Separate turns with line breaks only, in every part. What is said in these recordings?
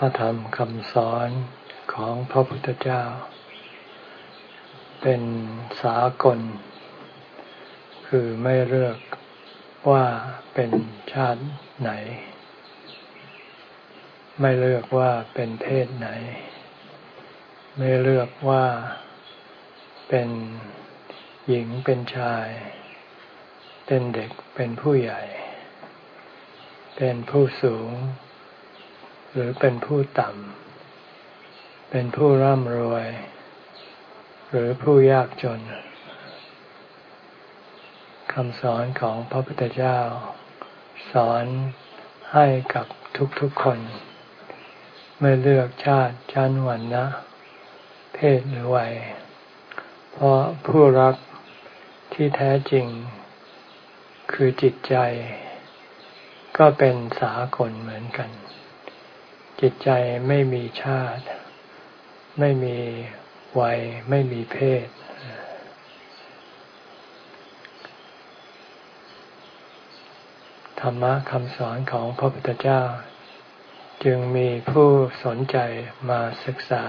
ระธรรมคำสอนของพระพุทธเจ้า เป็นสากล คือไม่เลือกว่าเป็นชาติไหน ไม่เลือกว่าเป็นเพศไหน ไม่เลือกว่าเป็นหญิงเป็นชาย เป็นเด็กเป็นผู้ใหญ่ เป็นผู้สูง หรือเป็นผู้ต่ำ เป็นผู้ร่ำรวย หรือผู้ยากจนคำสอนของพระพุทธเจ้า สอนให้กับทุกๆคน ไม่เลือกชาติชั้นวรรณะเพศหรือวัย เพราะผู้รักที่แท้จริง คือจิตใจ ก็เป็นสากลเหมือนกัน จิตใจไม่มีชาติ ไม่มีวัย ไม่มีเพศ ธรรมะคำสอนของพระพุทธเจ้า จึงมีผู้สนใจมาศึกษา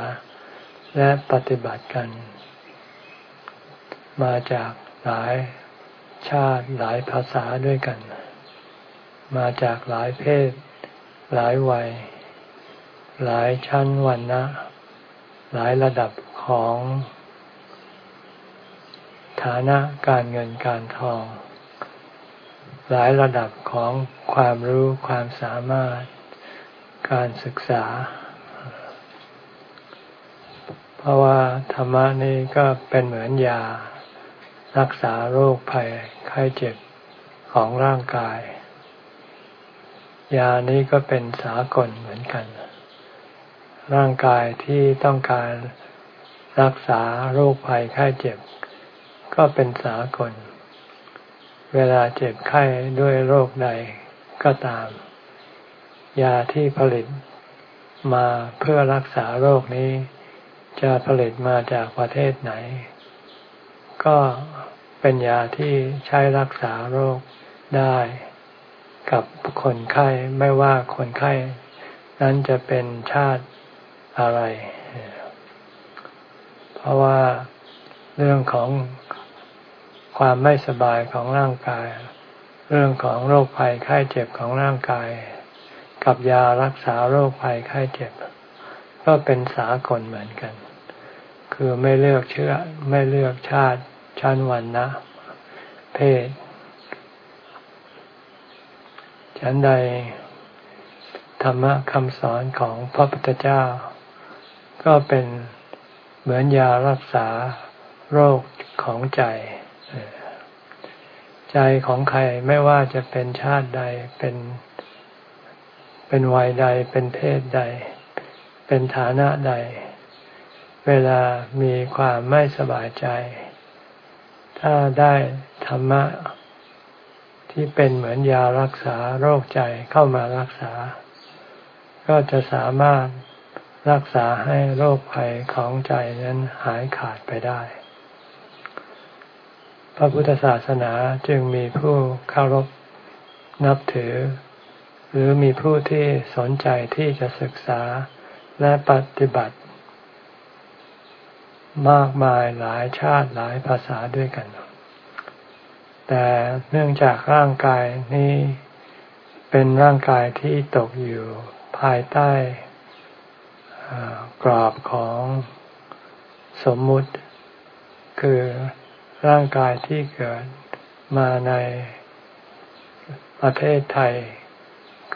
และปฏิบัติกัน มาจากหลายชาติหลายภาษาด้วยกัน มาจากหลายเพศ หลายวัย หลายชั้นวันนะ หลายระดับของฐานะการเงินการทอง หลายระดับของความรู้ความสามารถการศึกษา เพราะว่าธรรมะนี้ก็เป็นเหมือนยา รักษาโรคภัยไข้เจ็บของร่างกาย ยานี้ก็เป็นสากลเหมือนกัน ร่างกายที่ต้องการรักษาโรคภัยไข้เจ็บ ก็เป็นสากล เวลาเจ็บไข้ด้วยโรคใดก็ตาม ยาที่ผลิตมาเพื่อรักษาโรคนี้ จะผลิตมาจากประเทศไหน ก็เป็นยาที่ใช้รักษาโรคได้ กับคนไข้ไม่ว่าคนไข้ นั้นจะเป็นชาติ อะไร เพราะว่าเรื่องของความไม่สบายของร่างกาย เรื่องของโรคภัยไข้เจ็บของร่างกาย กับยารักษาโรคภัยไข้เจ็บ ก็เป็นสากลเหมือนกัน คือไม่เลือกเชื้อไม่เลือกชาติชั้นวันนะ เพศฉันใดธรรมะคำสอนของพระพุทธเจ้า ก็เป็นเหมือนยารักษาโรคของใจ ใจของใครไม่ว่าจะเป็นชาติใดเป็นเป็นวัยใดเป็นเพศใด เป็นฐานะใด เวลามีความไม่สบายใจ ถ้าได้ธรรมะที่เป็นเหมือนยารักษาโรคใจเข้ามารักษา ก็จะสามารถ รักษาให้โรคภัยของใจนั้นหายขาดไปได้ พระพุทธศาสนาจึงมีผู้เคารพนับถือ หรือมีผู้ที่สนใจที่จะศึกษาและปฏิบัติ มากมายหลายชาติหลายภาษาด้วยกัน แต่เนื่องจากร่างกายนี้เป็นร่างกายที่ตกอยู่ภายใต้ กรอบของสมมุติ คือร่างกายที่เกิดมาในประเทศไทย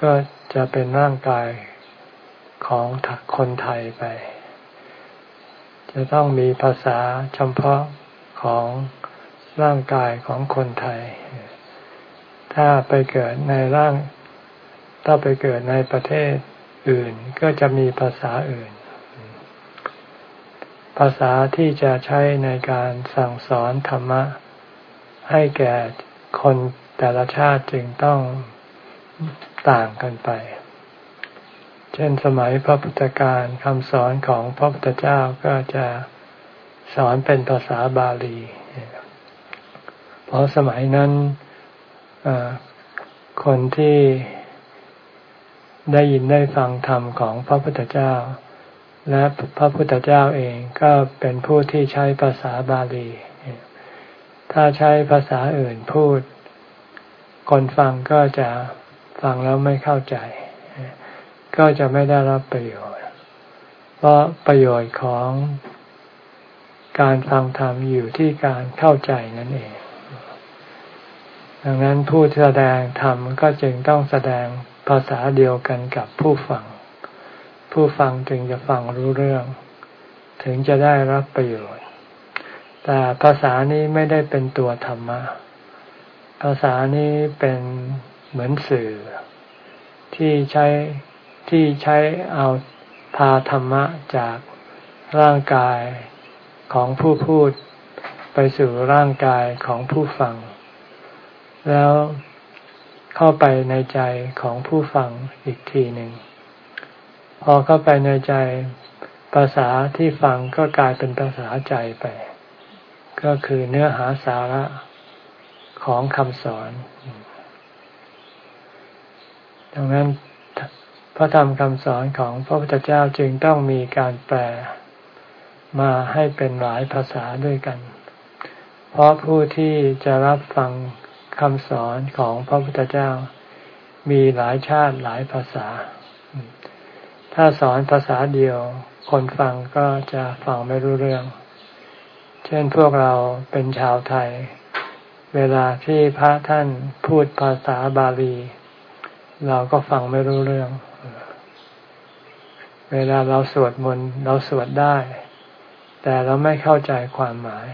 ก็จะเป็นร่างกายของคนไทยไป จะต้องมีภาษาเฉพาะของร่างกายของคนไทย ถ้าไปเกิดในร่าง ถ้าไปเกิดในประเทศ อื่นก็จะมีภาษาอื่น ภาษาที่จะใช้ในการสั่งสอนธรรมะ ให้แก่คนแต่ละชาติจึงต้องต่างกันไป เช่นสมัยพระพุทธการคำสอนของพระพุทธเจ้าก็จะสอนเป็นภาษาบาลี เพราะสมัยนั้นคนที่ ได้ยินได้ฟังธรรมของพระพุทธเจ้า และพระพุทธเจ้าเองก็เป็นผู้ที่ใช้ภาษาบาลี ถ้าใช้ภาษาอื่นพูด คนฟังก็จะฟังแล้วไม่เข้าใจ ก็จะไม่ได้รับประโยชน์ เพราะประโยชน์ของการฟังธรรมอยู่ที่การเข้าใจนั่นเอง ดังนั้นผู้แสดงธรรมก็จึงต้องแสดง ภาษาเดียวกันกับผู้ฟัง ผู้ฟังจึงจะฟังรู้เรื่อง ถึงจะได้รับประโยชน์ แต่ภาษานี้ไม่ได้เป็นตัวธรรมะ ภาษานี้เป็นเหมือนสื่อ ที่ใช้ที่ใช้เอาพาธรรมะจากร่างกายของผู้พูดไปสู่ร่างกายของผู้ฟัง แล้ว เข้าไปในใจของผู้ฟังอีกทีหนึ่ง พอเข้าไปในใจภาษาที่ฟังก็กลายเป็นภาษาใจไป ก็คือเนื้อหาสาระของคำสอน ดังนั้นพระธรรมคำสอนของพระพุทธเจ้าจึงต้องมีการแปลมาให้เป็นหลายภาษาด้วยกัน เพราะผู้ที่จะรับฟัง คำสอนของพระพุทธเจ้า มีหลายชาติหลายภาษา ถ้าสอนภาษาเดียว คนฟังก็จะฟังไม่รู้เรื่อง เช่นพวกเราเป็นชาวไทย เวลาที่พระท่านพูดภาษาบาลี เราก็ฟังไม่รู้เรื่อง เวลาเราสวดมนต์เราสวดได้ แต่เราไม่เข้าใจความหมาย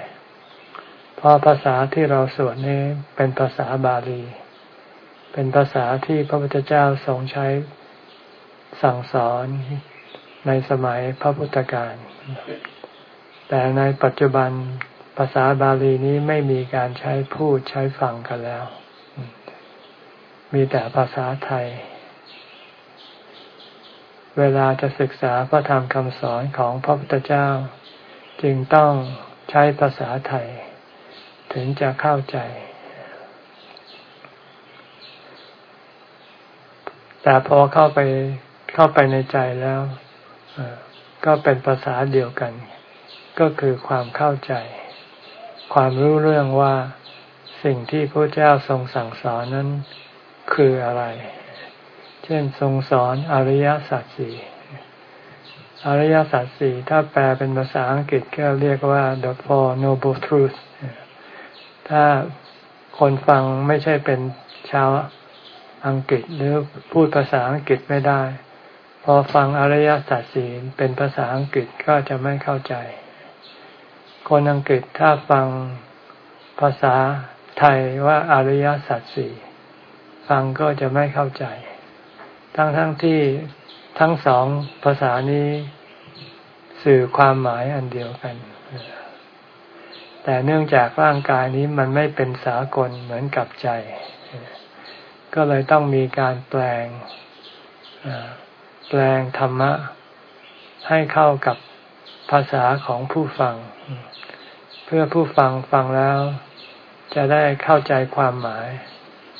เพราะภาษาที่เราสวดนี้เป็นภาษาบาลี เป็นภาษาที่พระพุทธเจ้าทรงใช้สั่งสอนในสมัยพระพุทธการ แต่ในปัจจุบันภาษาบาลีนี้ไม่มีการใช้พูดใช้ฟังกันแล้ว มีแต่ภาษาไทย เวลาจะศึกษาพระธรรมคำสอนของพระพุทธเจ้า จึงต้องใช้ภาษาไทย ถึงจะเข้าใจ แต่พอเข้าไปเข้าไปในใจแล้วก็เป็นภาษาเดียวกัน ก็คือความเข้าใจ ความรู้เรื่องว่าสิ่งที่พระเจ้าทรงสั่งสอนนั้นคืออะไร เช่นทรงสอนอริยสัจสี่อริยสัจสี่ถ้าแปลเป็นภาษาอังกฤษก็เรียกว่า the four noble truths ถ้าคนฟังไม่ใช่เป็นชาวอังกฤษหรือพูดภาษาอังกฤษไม่ได้ พอฟังอริยสัจสี่เป็นภาษาอังกฤษก็จะไม่เข้าใจ คนอังกฤษถ้าฟังภาษาไทยว่าอริยสัจสี่ฟังก็จะไม่เข้าใจ ทั้งทั้งที่ทั้งสองภาษานี้สื่อความหมายอันเดียวกัน แต่เนื่องจากร่างกายนี้มันไม่เป็นสากลเหมือนกับใจ ก็เลยต้องมีการแปลงแปลงธรรมะ ให้เข้ากับภาษาของผู้ฟัง เพื่อผู้ฟังฟังแล้ว จะได้เข้าใจความหมาย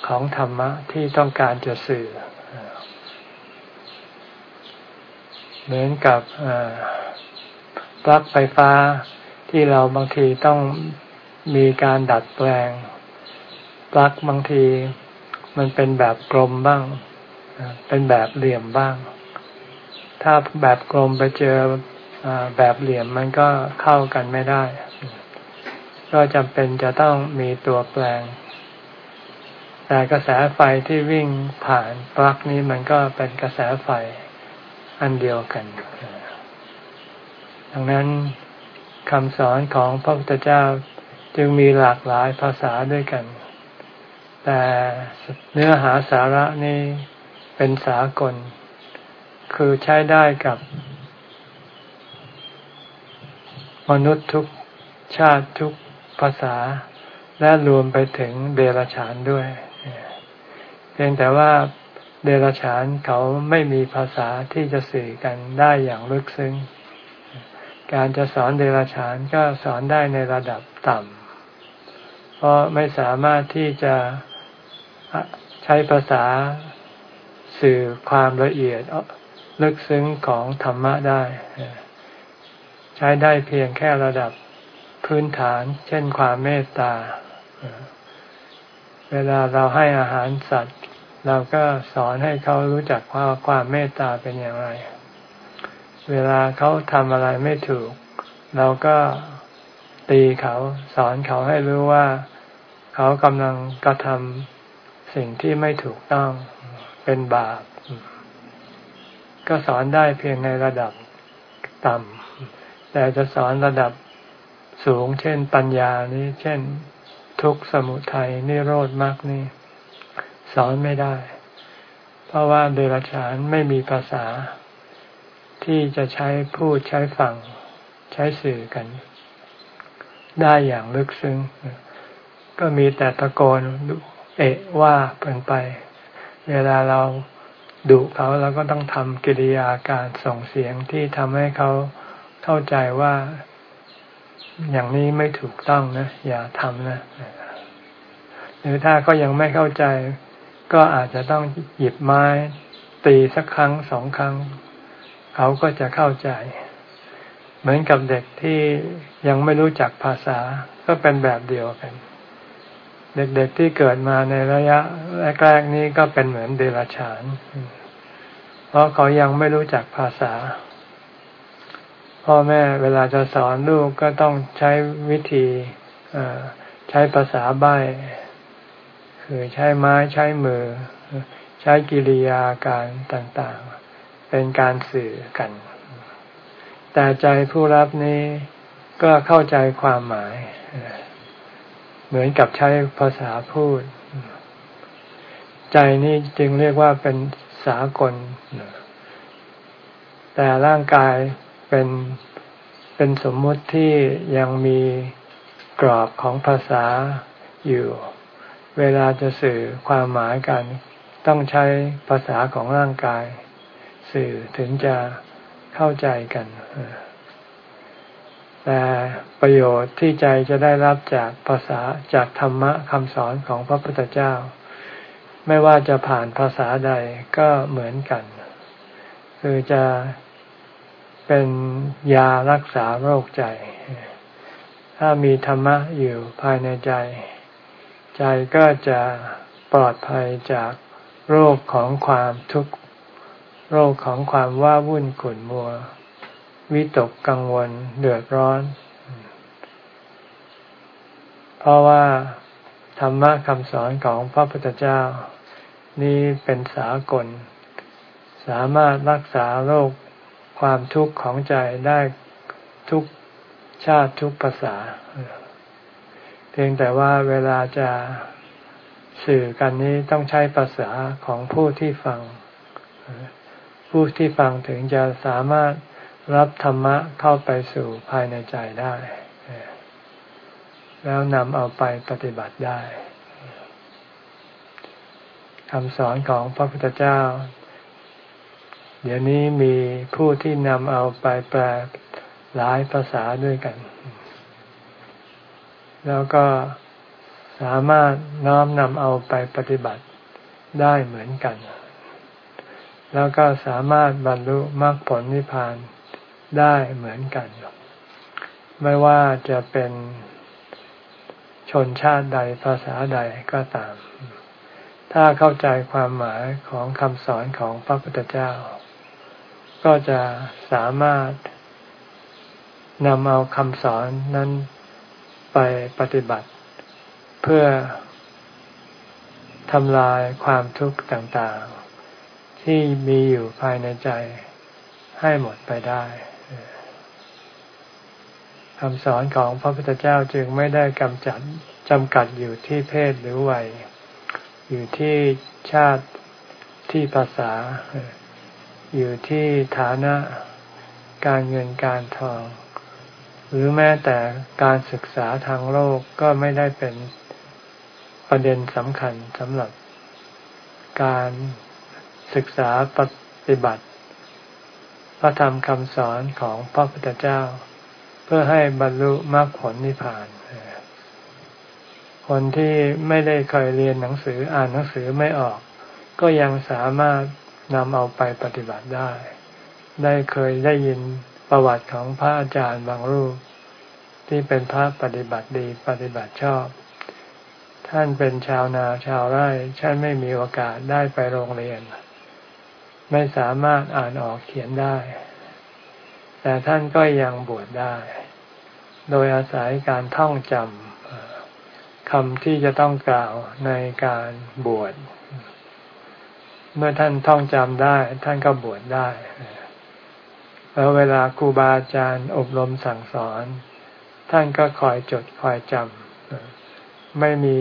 ของธรรมะที่ต้องการจะสื่อ เหมือนกับปลั๊กไฟฟ้า ที่เราบางทีต้องมีการดัดแปลงปลั๊กบางทีมันเป็นแบบกลมบ้าง เป็นแบบเหลี่ยมบ้าง ถ้าแบบกลมไปเจอแบบเหลี่ยมมันก็เข้ากันไม่ได้ ก็จำเป็นจะต้องมีตัวแปลง แต่กระแสไฟที่วิ่งผ่านปลั๊กนี้มันก็เป็นกระแสไฟอันเดียวกัน ดังนั้น คำสอนของพระพุทธเจ้าจึงมีหลากหลายภาษาด้วยกัน แต่เนื้อหาสาระนี้เป็นสากล คือใช้ได้กับ มนุษย์ทุกชาติทุกภาษา และรวมไปถึงเดรัจฉานด้วย เพียงแต่ว่าเดรัจฉานเขาไม่มีภาษาที่จะสื่อกันได้อย่างลึกซึ้ง การจะสอนเดรัจฉานก็สอนได้ในระดับต่ำ เพราะไม่สามารถที่จะใช้ภาษาสื่อความละเอียดลึกซึ้งของธรรมะได้ ใช้ได้เพียงแค่ระดับพื้นฐาน เช่นความเมตตา เวลาเราให้อาหารสัตว์ เราก็สอนให้เขารู้จักว่าความเมตตาเป็นอย่างไร เวลาเขาทำอะไรไม่ถูก เราก็ตีเขาสอนเขาให้รู้ว่า เขากำลังกระทำสิ่งที่ไม่ถูกต้องเป็นบาป ก็สอนได้เพียงในระดับต่ำแต่จะสอนระดับสูง เช่น ปัญญานี้ เช่น ทุกสมุทัยนิโรธมากนี่สอนไม่ได้ เพราะว่าเดรัจฉานไม่มีภาษา ที่จะใช้พูดใช้ฟัง ใช้สื่อกัน ได้อย่างลึกซึ้ง ก็มีแต่ตะโกนเอะว่าเป็นไป เวลาเราดุเขาเราก็ต้องทำกิริยาการส่งเสียงที่ทำให้เขาเข้าใจว่าอย่างนี้ไม่ถูกต้องนะ อย่าทำนะ หรือถ้าก็ยังไม่เข้าใจ ก็อาจจะต้องหยิบไม้ ตีสักครั้งสองครั้ง เขาก็จะเข้าใจ เหมือนกับเด็กที่ยังไม่รู้จักภาษาก็เป็นแบบเดียวกัน เด็กๆที่เกิดมาในระยะแรกๆนี้ก็เป็นเหมือนเดรัจฉาน เพราะเขายังไม่รู้จักภาษา พ่อแม่เวลาจะสอนลูกก็ต้องใช้วิธีใช้ภาษาใบ้คือใช้ไม้ใช้มือ ใช้กิริยาการต่างๆ เป็นการสื่อกัน แต่ใจผู้รับนี้ก็เข้าใจความหมาย เหมือนกับใช้ภาษาพูด ใจนี่จึงเรียกว่าเป็นสากล แต่ร่างกายเป็นเป็นสมมุติที่ยังมีกรอบของภาษาอยู่ เวลาจะสื่อความหมายกัน ต้องใช้ภาษาของร่างกาย สื่อถึงจะเข้าใจกัน แต่ประโยชน์ที่ใจจะได้รับจากภาษาจากธรรมะคำสอนของพระพุทธเจ้า ไม่ว่าจะผ่านภาษาใดก็เหมือนกัน คือจะเป็นยารักษาโรคใจ ถ้ามีธรรมะอยู่ภายในใจ ใจก็จะปลอดภัยจากโรคของความทุกข์ โรคของความว่าวุ่นขุ่นมัว วิตกกังวลเดือดร้อน เพราะว่าธรรมะคำสอนของพระพุทธเจ้า นี้เป็นสากล สามารถรักษาโรคความทุกข์ของใจได้ทุกชาติทุกภาษา เพียงแต่ว่าเวลาจะสื่อกันนี้ต้องใช้ภาษาของผู้ที่ฟัง ผู้ที่ฟังถึงจะสามารถรับธรรมะเข้าไปสู่ภายในใจได้ แล้วนำเอาไปปฏิบัติได้คำสอนของพระพุทธเจ้า เดี๋ยวนี้มีผู้ที่นำเอาไปแปลหลายภาษาด้วยกัน แล้วก็สามารถน้อมนำเอาไปปฏิบัติได้เหมือนกัน แล้วก็สามารถบรรลุมรรคผลนิพพานได้เหมือนกัน ไม่ว่าจะเป็นชนชาติใดภาษาใดก็ตาม ถ้าเข้าใจความหมายของคำสอนของพระพุทธเจ้า ก็จะสามารถนำเอาคำสอนนั้นไปปฏิบัติ เพื่อทำลายความทุกข์ต่าง ที่มีอยู่ภายในใจให้หมดไปได้คำสอนของพระพุทธเจ้าจึงไม่ได้กำจัดจำกัดอยู่ที่เพศหรือวัย อยู่ที่ชาติที่ภาษา อยู่ที่ฐานะการเงินการทอง หรือแม้แต่การศึกษาทางโลกก็ไม่ได้เป็นประเด็นสำคัญสำหรับการ ศึกษาปฏิบัติ พระธรรมคำสอนของพระพุทธเจ้า เพื่อให้บรรลุมรรคผลนิพพาน คนที่ไม่ได้เคยเรียนหนังสืออ่านหนังสือไม่ออก ก็ยังสามารถนำเอาไปปฏิบัติได้ ได้เคยได้ยินประวัติของพระอาจารย์บางรูป ที่เป็นพระปฏิบัติดีปฏิบัติชอบ ท่านเป็นชาวนาชาวไร่ท่านไม่มีโอกาสได้ไปโรงเรียน ไม่สามารถอ่านออกเขียนได้ แต่ท่านก็ยังบวชได้ โดยอาศัยการท่องจำคำที่จะต้องกล่าวในการบวช เมื่อท่านท่องจำได้ ท่านก็บวชได้ แล้วเวลาครูบาอาจารย์อบรมสั่งสอน ท่านก็คอยจดคอยจำไม่มี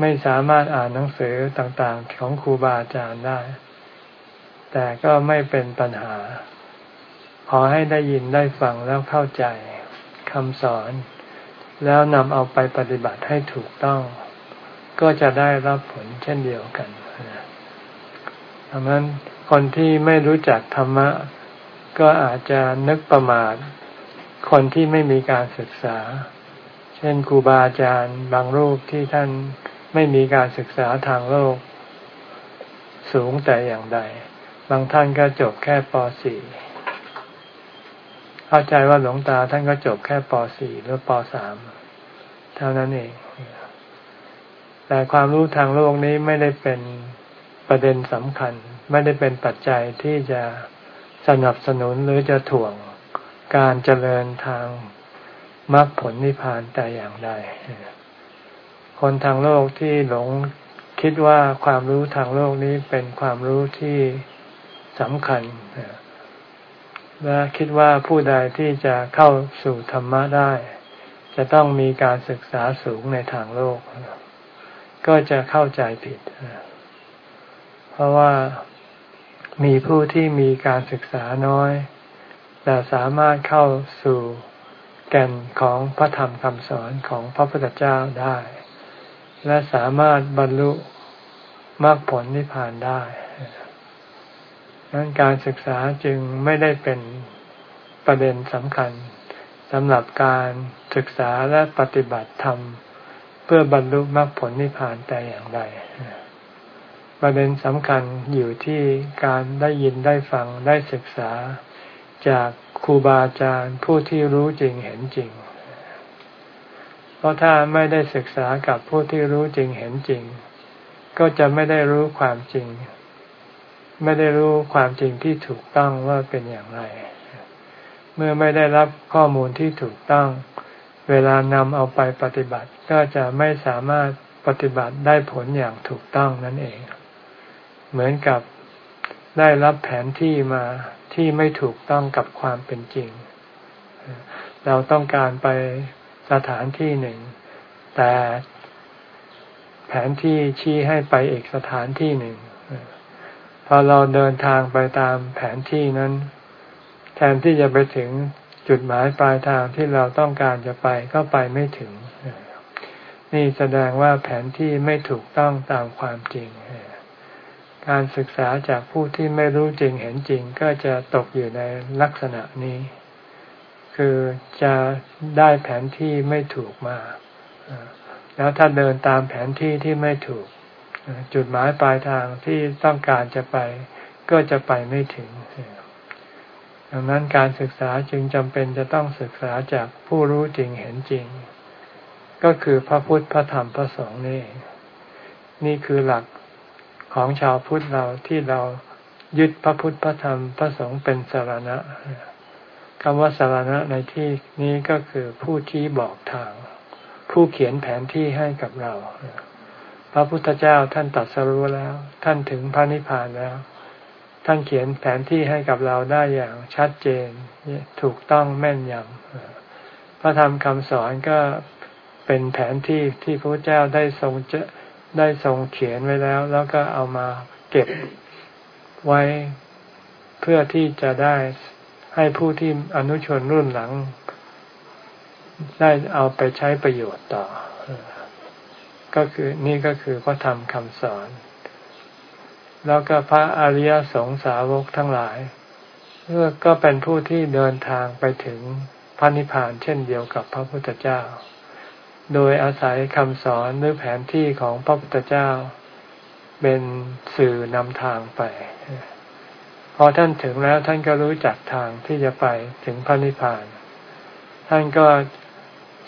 ไม่สามารถอ่านหนังสือต่างๆ ของครูบาอาจารย์ได้ แต่ก็ไม่เป็นปัญหา ขอให้ได้ยินได้ฟังแล้วเข้าใจคำสอน แล้วนำเอาไปปฏิบัติให้ถูกต้อง ก็จะได้รับผลเช่นเดียวกันดังนั้นคนที่ไม่รู้จักธรรมะ ก็อาจจะนึกประมาทคนที่ไม่มีการศึกษา เช่นครูบาอาจารย์บางรูปที่ท่านไม่มีการศึกษาทางโลก สูงแต่อย่างใด บางท่านก็จบแค่ป .4 เข้าใจว่าหลวงตาท่านก็จบแค่ป .4 หรือป .3 เท่านั้นเอง แต่ความรู้ทางโลกนี้ไม่ได้เป็นประเด็นสำคัญ ไม่ได้เป็นปัจจัยที่จะสนับสนุนหรือจะถ่วงการเจริญทางมรรคผลนิพพานแต่อย่างใด คนทางโลกที่หลงคิดว่าความรู้ทางโลกนี้เป็นความรู้ที่ สำคัญ และคิดว่าผู้ใดที่จะเข้าสู่ธรรมะได้ จะต้องมีการศึกษาสูงในทางโลก ก็จะเข้าใจผิด เพราะว่ามีผู้ที่มีการศึกษาน้อย แต่สามารถเข้าสู่แก่นของพระธรรมคำสอนของพระพุทธเจ้าได้ และสามารถบรรลุมรรคผลนิพพานได้ ดังนั้นการศึกษาจึงไม่ได้เป็นประเด็นสำคัญสำหรับการศึกษาและปฏิบัติธรรม เพื่อบรรลุมรรคผลนิพพานแต่อย่างใดประเด็นสำคัญอยู่ที่การได้ยินได้ฟังได้ศึกษาจากครูบาอาจารย์ผู้ที่รู้จริงเห็นจริง เพราะถ้าไม่ได้ศึกษากับผู้ที่รู้จริงเห็นจริง ก็จะไม่ได้รู้ความจริง ไม่ได้รู้ความจริงที่ถูกต้องว่าเป็นอย่างไร เมื่อไม่ได้รับข้อมูลที่ถูกต้อง เวลานำเอาไปปฏิบัติ ก็จะไม่สามารถปฏิบัติได้ผลอย่างถูกต้องนั่นเอง เหมือนกับได้รับแผนที่มาที่ไม่ถูกต้องกับความเป็นจริง เราต้องการไปสถานที่หนึ่ง แต่แผนที่ชี้ให้ไปอีกสถานที่หนึ่ง พอเราเดินทางไปตามแผนที่นั้น แทนที่จะไปถึงจุดหมายปลายทางที่เราต้องการจะไปก็ไปไม่ถึง นี่แสดงว่าแผนที่ไม่ถูกต้องตามความจริง การศึกษาจากผู้ที่ไม่รู้จริงเห็นจริงก็จะตกอยู่ในลักษณะนี้ คือจะได้แผนที่ไม่ถูกมา แล้วถ้าเดินตามแผนที่ที่ไม่ถูก จุดหมายปลายทางที่ต้องการจะไปก็จะไปไม่ถึง ดังนั้นการศึกษาจึงจำเป็นจะต้องศึกษาจากผู้รู้จริงเห็นจริง ก็คือพระพุทธพระธรรมพระสงฆ์นี่ นี่คือหลักของชาวพุทธเราที่เรายึดพระพุทธพระธรรมพระสงฆ์เป็นสารณะคำว่าสารณะในที่นี้ก็คือผู้ชี้บอกทาง ผู้เขียนแผนที่ให้กับเรา พระพุทธเจ้าท่านตัดสรู้แล้ว ท่านถึงพระนิพพานแล้ว ท่านเขียนแผนที่ให้กับเราได้อย่างชัดเจนถูกต้องแม่นยำพระธรรมคำสอนก็เป็นแผนที่ที่พระเจ้าได้ทรงจะได้ทรงเขียนไว้แล้ว แล้วก็เอามาเก็บไว้เพื่อที่จะได้ให้ผู้ที่อนุชนรุ่นหลัง ได้เอาไปใช้ประโยชน์ต่อ ก็คือนี่ก็คือพระธรรมคำสอน แล้วก็พระอริยสงสาวกทั้งหลายเพื่อก็เป็นผู้ที่เดินทางไปถึงพระนิพพานเช่นเดียวกับพระพุทธเจ้า โดยอาศัยคำสอนหรือแผนที่ของพระพุทธเจ้า เป็นสื่อนำทางไป พอท่านถึงแล้วท่านก็รู้จักทางที่จะไปถึงพระนิพพาน ท่านก็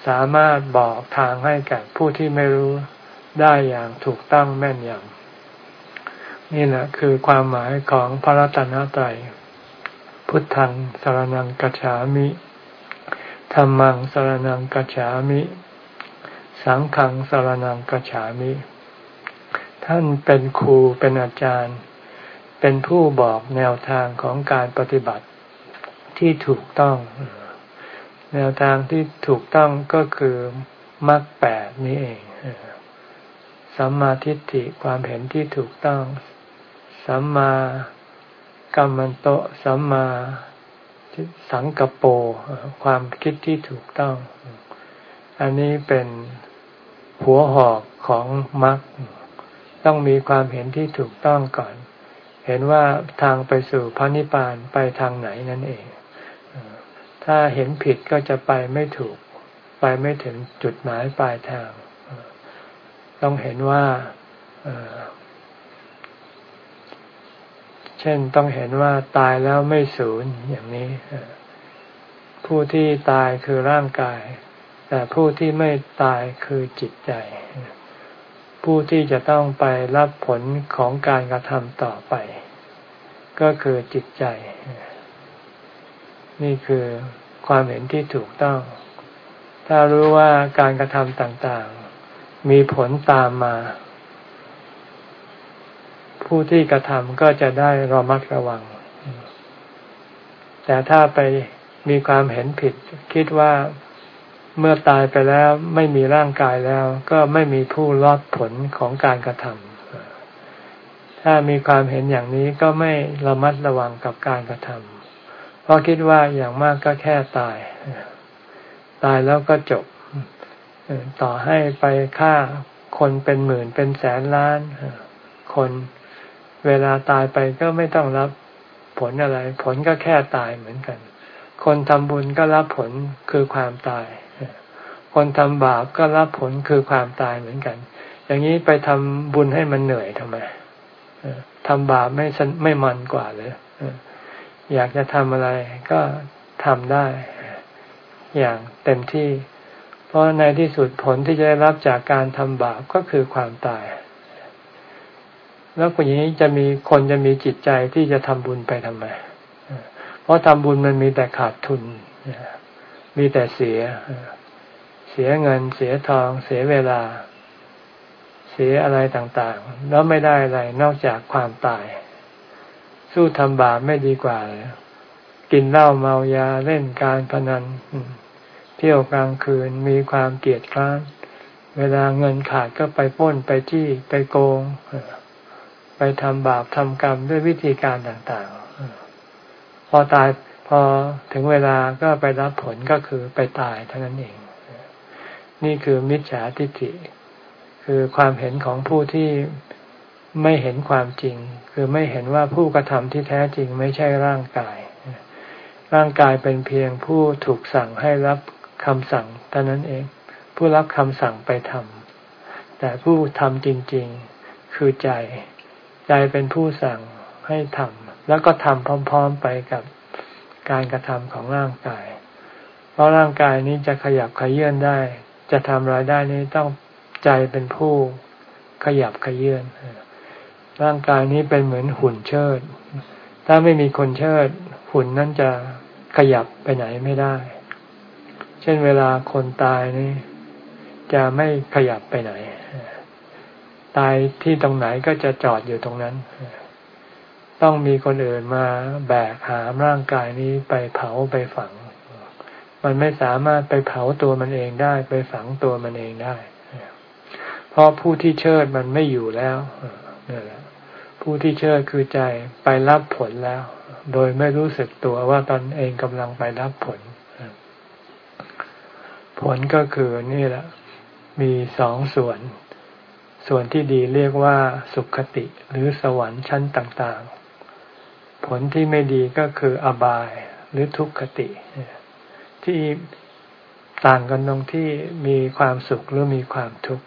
สามารถบอกทางให้กับผู้ที่ไม่รู้ ได้อย่างถูกต้องแม่นยำนี่แหละคือความหมายของพระรัตนตรัยพุทธังสารนังกัจฉามิธรรมังสารนังกัจฉามิ สังฆังสารนังกัจฉามิ ท่านเป็นครูเป็นอาจารย์ เป็นผู้บอกแนวทางของการปฏิบัติที่ถูกต้อง แนวทางที่ถูกต้องก็คือมรรคแปดนี้เอง สัมมาทิฏฐิความเห็นที่ถูกต้อง สัมมากัมมันโต สัมมาสังกปรความคิดที่ถูกต้อง อันนี้เป็นหัวหอกของมรรคต้องมีความเห็นที่ถูกต้องก่อน เห็นว่าทางไปสู่พระนิพพานไปทางไหนนั่นเอง ถ้าเห็นผิดก็จะไปไม่ถูก ไปไม่ถึงจุดหมายปลายทาง ต้องเห็นว่าเช่นต้องเห็นว่าตายแล้วไม่สูญอย่างนี้ผู้ที่ตายคือร่างกาย แต่ผู้ที่ไม่ตายคือจิตใจ ผู้ที่จะต้องไปรับผลของการกระทำต่อไป ก็คือจิตใจ นี่คือความเห็นที่ถูกต้อง ถ้ารู้ว่าการกระทำต่าง มีผลตามมา ผู้ที่กระทำก็จะได้ระมัดระวัง แต่ถ้าไปมีความเห็นผิด คิดว่าเมื่อตายไปแล้วไม่มีร่างกายแล้ว ก็ไม่มีผู้รอดผลของการกระทำถ้ามีความเห็นอย่างนี้ก็ไม่ระมัดระวังกับการกระทำเพราะคิดว่าอย่างมากก็แค่ตาย ตายแล้วก็จบ ต่อให้ไปฆ่าคนเป็นหมื่นเป็นแสนล้านคนเวลาตายไปก็ไม่ต้องรับผลอะไร ผลก็แค่ตายเหมือนกัน คนทำบุญก็รับผลคือความตาย คนทำบาปก็รับผลคือความตายเหมือนกัน อย่างนี้ไปทำบุญให้มันเหนื่อยทำไมทำบาปไม่ไม่มันกว่าเลยอยากจะทำอะไรก็ทำได้ อย่างเต็มที่ เพราะในที่สุดผลที่จะได้รับจากการทำบาปก็คือความตาย แล้วคนอย่างนี้จะมีคนจะมีจิตใจที่จะทำบุญไปทำไม เพราะทำบุญมันมีแต่ขาดทุน มีแต่เสีย เสียเงิน เสียทอง เสียเวลา เสียอะไรต่างๆ แล้วไม่ได้อะไรนอกจากความตาย สู้ทำบาปไม่ดีกว่าเลยกินเหล้าเมายาเล่นการพนัน เที่ยวกลางคืนมีความเกลียดคร้านเวลาเงินขาดก็ไปป้นไปจี้ไปโกง ไปทำบาปทำกรรมด้วยวิธีการต่างๆ พอตายพอถึงเวลาก็ไปรับผลก็คือไปตายเท่านั้นเอง นี่คือมิจฉาทิฏฐิ คือความเห็นของผู้ที่ไม่เห็นความจริง คือไม่เห็นว่าผู้กระทำที่แท้จริงไม่ใช่ร่างกาย ร่างกายเป็นเพียงผู้ถูกสั่งให้รับ คำสั่งเท่านั้นเอง ผู้รับคำสั่งไปทำแต่ผู้ทำจริงๆคือใจ ใจเป็นผู้สั่งให้ทำแล้วก็ทำพร้อม ๆไปกับการกระทำของร่างกาย เพราะร่างกายนี้จะขยับขยื่นได้ จะทำอะไรได้นี้ต้องใจเป็นผู้ขยับขยื่นร่างกายนี้เป็นเหมือนหุ่นเชิด ถ้าไม่มีคนเชิด หุ่นนั้นจะขยับไปไหนไม่ได้ เช่นเวลาคนตายนี่จะไม่ขยับไปไหน ตายที่ตรงไหนก็จะจอดอยู่ตรงนั้น ต้องมีคนอื่นมาแบกหามร่างกายนี้ไปเผาไปฝัง มันไม่สามารถไปเผาตัวมันเองได้ ไปฝังตัวมันเองได้ เพราะผู้ที่เชิดมันไม่อยู่แล้วนี่แหละผู้ที่เชิดคือใจไปรับผลแล้ว โดยไม่รู้สึกตัวว่าตอนเองกำลังไปรับผล ผลก็คือนี่แหละ มีสองส่วน ส่วนที่ดีเรียกว่าสุขติหรือสวรรค์ชั้นต่างๆ ผลที่ไม่ดีก็คืออบายหรือทุกขติ ที่ต่างกันตรงที่มีความสุขหรือมีความทุกข์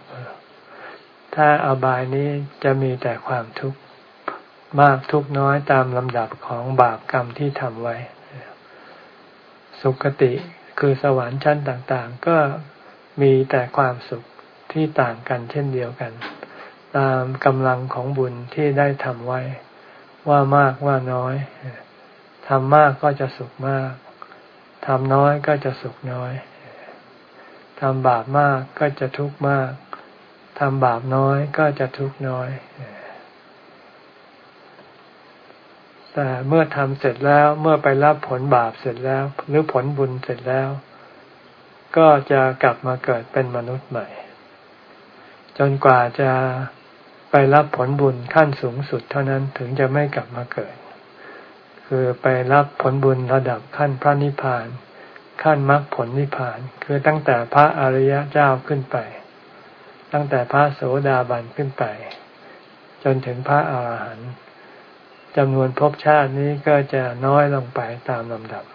ถ้าอบายนี้จะมีแต่ความทุกข์มากทุกน้อยตามลำดับของบาปกรรมที่ทำไว้ สุคติ คือสวรรค์ชั้นต่างๆ ก็มีแต่ความสุขที่ต่างกันเช่นเดียวกัน ตามกำลังของบุญที่ได้ทำไว้ ว่ามากว่าน้อยทำมากก็จะสุขมากทำน้อยก็จะสุขน้อยทำบาปมากก็จะทุกข์มากทำบาปน้อยก็จะทุกข์น้อย แต่เมื่อทำเสร็จแล้วเมื่อไปรับผลบาปเสร็จแล้ว หรือผลบุญเสร็จแล้ว ก็จะกลับมาเกิดเป็นมนุษย์ใหม่ จนกว่าจะไปรับผลบุญขั้นสูงสุดเท่านั้นถึงจะไม่กลับมาเกิด คือไปรับผลบุญระดับขั้นพระนิพพาน ขั้นมรรคผลนิพพาน คือตั้งแต่พระอริยเจ้าขึ้นไป ตั้งแต่พระโสดาบันขึ้นไป จนถึงพระอาหารหันต์ จำนวนภพชาตินี้ก็จะน้อยลงไปตามลำดับ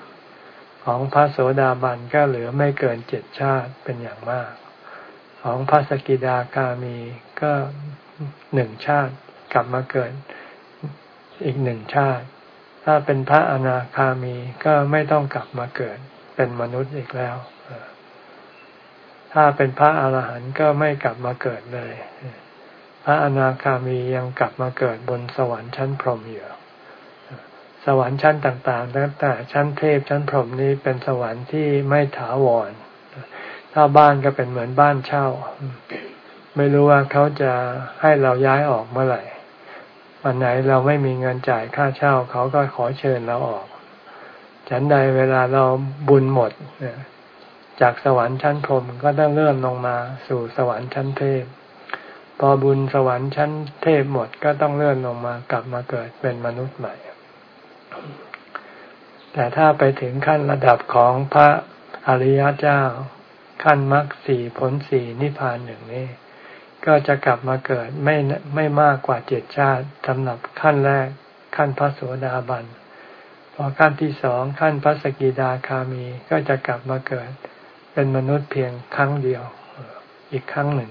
ของพระโสดาบันก็เหลือไม่เกินเจ็ดชาติเป็นอย่างมาก ของพระสกิดาคามีก็หนึ่งชาติกลับมาเกิดอีกหนึ่งชาติ ถ้าเป็นพระอนาคามีก็ไม่ต้องกลับมาเกิดเป็นมนุษย์อีกแล้ว ถ้าเป็นพระอาหารหันต์ก็ไม่กลับมาเกิดเลย พระอนาคามียังกลับมาเกิดบนสวรรค์ชั้นพรหมอยู่สวรรค์ชั้นต่างๆตั้งแต่ชั้นเทพชั้นพรหมนี้เป็นสวรรค์ที่ไม่ถาวร ถ้าบ้านก็เป็นเหมือนบ้านเช่า ไม่รู้ว่าเขาจะให้เราย้ายออกเมื่อไหร่ วันไหนเราไม่มีเงินจ่ายค่าเช่า เขาก็ขอเชิญเราออก ฉันใดเวลาเราบุญหมด จากสวรรค์ชั้นพรหมก็ต้องเลื่อนลงมาสู่สวรรค์ชั้นเทพ พอบุญสวรรค์ชั้นเทพหมดก็ต้องเลื่อนลงมากลับมาเกิดเป็นมนุษย์ใหม่ แต่ถ้าไปถึงขั้นระดับของพระอริยเจ้า ขั้นมรรคสี่ผลสี่นิพพานหนึ่งนี้ก็จะกลับมาเกิดไม่ไม่มากกว่าเจ็ดชาติสำหรับขั้นแรกขั้นพระโสดาบันพอขั้นที่สองขั้นพระสกิดาคามีก็จะกลับมาเกิด เป็นมนุษย์เพียงครั้งเดียวอีกครั้งหนึ่ง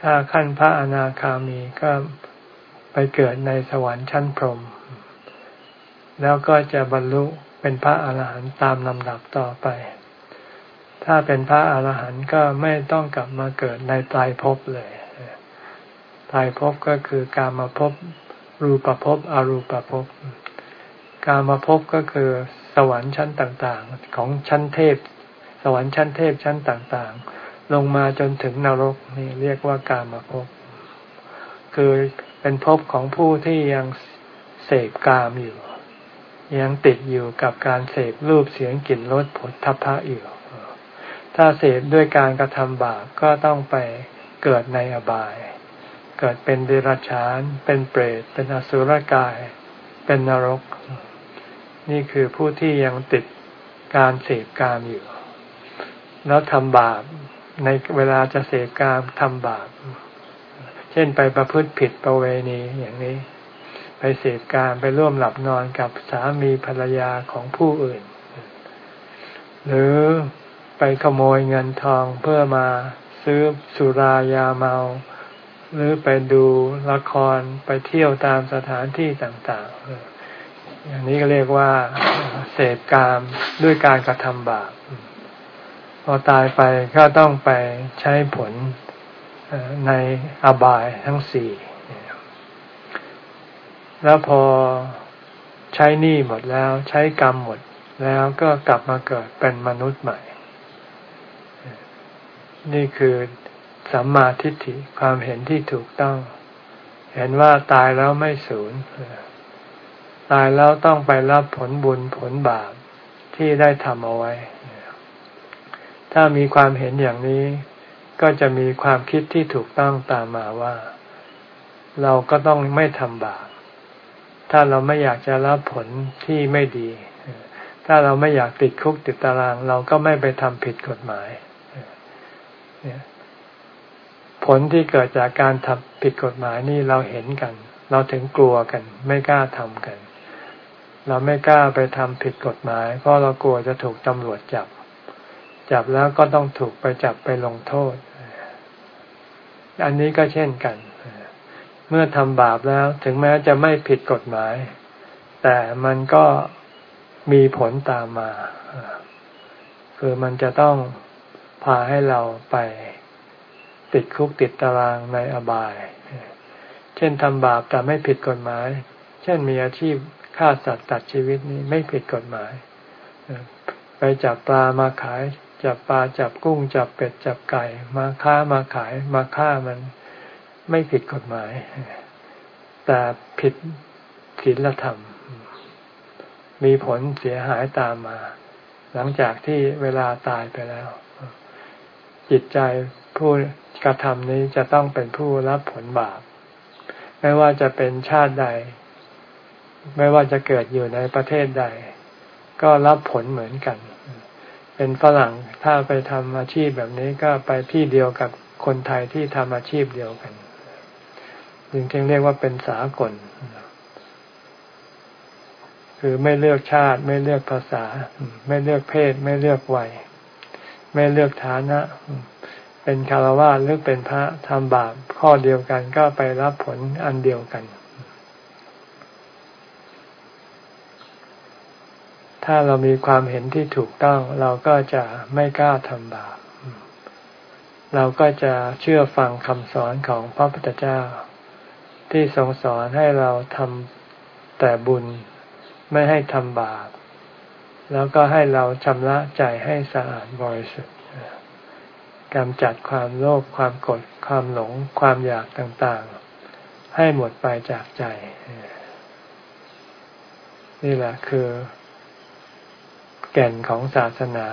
ถ้าขั้นพระอนาคามีก็ไปเกิดในสวรรค์ชั้นพรหมแล้วก็จะบรรลุเป็นพระอาหารหันต์ตามลำดับต่อไป ถ้าเป็นพระอาหารหันต์ก็ไม่ต้องกลับมาเกิดในตายภพเลยตายภพก็คือการมาพบรูปภพอรูปภพการมาพบก็คือสวรรค์ชั้นต่างๆ ของชั้นเทพ สวรรค์ชั้นเทพชั้นต่างๆ ลงมาจนถึงนรกนี่เรียกว่ากามาภพคือเป็นภพของผู้ที่ยังเสพกามอยู่ ยังติดอยู่กับการเสพรูปเสียงกลิ่นรสผลทพพะอยู่ ถ้าเสพด้วยการกระทำบาปก็ต้องไปเกิดในอบาย เกิดเป็นเดรัจฉาน เป็นเปรต เป็นอสุรกาย เป็นนรก นี่คือผู้ที่ยังติดการเสพกามอยู่ แล้วทำบาป ในเวลาจะเสพกามทำบาป เช่นไปประพฤติผิดประเวณีอย่างนี้ ไปเสพกามไปร่วมหลับนอนกับสามีภรรยาของผู้อื่น หรือไปขโมยเงินทองเพื่อมาซื้อสุรายาเมา หรือไปดูละครไปเที่ยวตามสถานที่ต่างๆ อย่างนี้ก็เรียกว่าเสพกามด้วยการกระทำบาป พอตายไปก็ต้องไปใช้ผลในอบายทั้งสี่ แล้วพอใช้หนี้หมดแล้วใช้กรรมหมดแล้วก็กลับมาเกิดเป็นมนุษย์ใหม่ นี่คือสัมมาทิฏฐิความเห็นที่ถูกต้อง เห็นว่าตายแล้วไม่สูญตายแล้วต้องไปรับผลบุญผลบาปที่ได้ทำเอาไว้ ถ้ามีความเห็นอย่างนี้ ก็จะมีความคิดที่ถูกต้องตามมาว่า เราก็ต้องไม่ทำบาปถ้าเราไม่อยากจะรับผลที่ไม่ดี ถ้าเราไม่อยากติดคุกติดตาราง เราก็ไม่ไปทำผิดกฎหมาย ผลที่เกิดจากการทำผิดกฎหมายนี่เราเห็นกัน เราถึงกลัวกัน ไม่กล้าทำกัน เราไม่กล้าไปทำผิดกฎหมาย เพราะเรากลัวจะถูกตำรวจจับ จับแล้วก็ต้องถูกไปจับไปลงโทษ อันนี้ก็เช่นกัน เมื่อทำบาปแล้วถึงแม้จะไม่ผิดกฎหมาย แต่มันก็มีผลตามมา คือมันจะต้องพาให้เราไปติดคุกติดตารางในอบาย เช่นทำบาปแต่ไม่ผิดกฎหมาย เช่นมีอาชีพฆ่าสัตว์ตัดชีวิตนี้ไม่ผิดกฎหมาย ไปจับปลามาขาย จับปลาจับกุ้งจับเป็ดจับไก่ มาค้ามาขายมาฆ่ามันไม่ผิดกฎหมาย แต่ผิดศีลธรรม มีผลเสียหายตามมา หลังจากที่เวลาตายไปแล้ว จิตใจผู้กระทำนี้จะต้องเป็นผู้รับผลบาป ไม่ว่าจะเป็นชาติใด ไม่ว่าจะเกิดอยู่ในประเทศใด ก็รับผลเหมือนกัน เป็นฝรั่งถ้าไปทำอาชีพแบบนี้ก็ไปที่เดียวกับคนไทยที่ทำอาชีพเดียวกันจึงจึงเรียกว่าเป็นสากล คือไม่เลือกชาติ ไม่เลือกภาษา ไม่เลือกเพศ ไม่เลือกวัย ไม่เลือกฐานะ เป็นคารวะหรือเป็นพระทำบาปข้อเดียวกันก็ไปรับผลอันเดียวกัน ถ้าเรามีความเห็นที่ถูกต้อง เราก็จะไม่กล้าทำบาป เราก็จะเชื่อฟังคำสอนของพระพุทธเจ้า ที่ทรงสอนให้เราทำแต่บุญไม่ให้ทำบาป แล้วก็ให้เราชำระใจให้สะอาดบริสุทธิ์กำจัดความโลภความกรธความหลงความอยากต่างๆ ให้หมดไปจากใจ นี่แหละคือ แก่นของศาสนา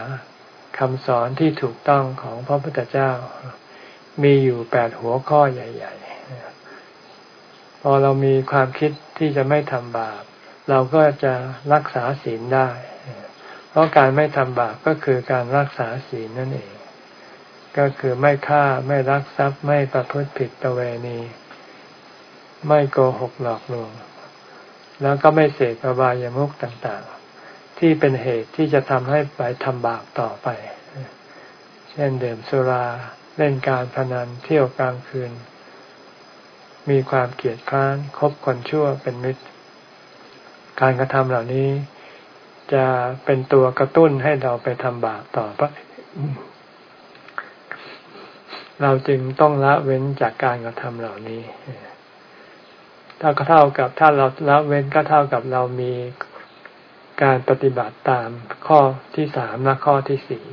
คำสอนที่ถูกต้องของพระพุทธเจ้า มีอยู่แปดหัวข้อใหญ่พอเรามีความคิดที่จะไม่ทำบาป เราก็จะรักษาศีลได้ เพราะการไม่ทำบาปก็คือการรักษาศีลนั่นเอง ก็คือไม่ฆ่าไม่รักทรัพย์ไม่ประพฤติผิดประเวณี ไม่โกหกหลอกลวง แล้วก็ไม่เสกอบายามุขต่าง ที่เป็นเหตุที่จะทำให้ไปทำบาปต่อไป เช่นเดื่มสุราเล่นการพนันเที่ยวกลางคืน มีความเกลียดคร้านคบคนชั่วเป็นมิตร การกระทำเหล่านี้จะเป็นตัวกระตุ้นให้เราไปทำบาปต่อไป เราจึงต้องละเว้นจากการกระทำเหล่านี้ถ้าก็เท่ากับถ้าเราละเว้นก็เท่ากับเรามี การปฏิบัติตามข้อที่สามและข้อที่สี่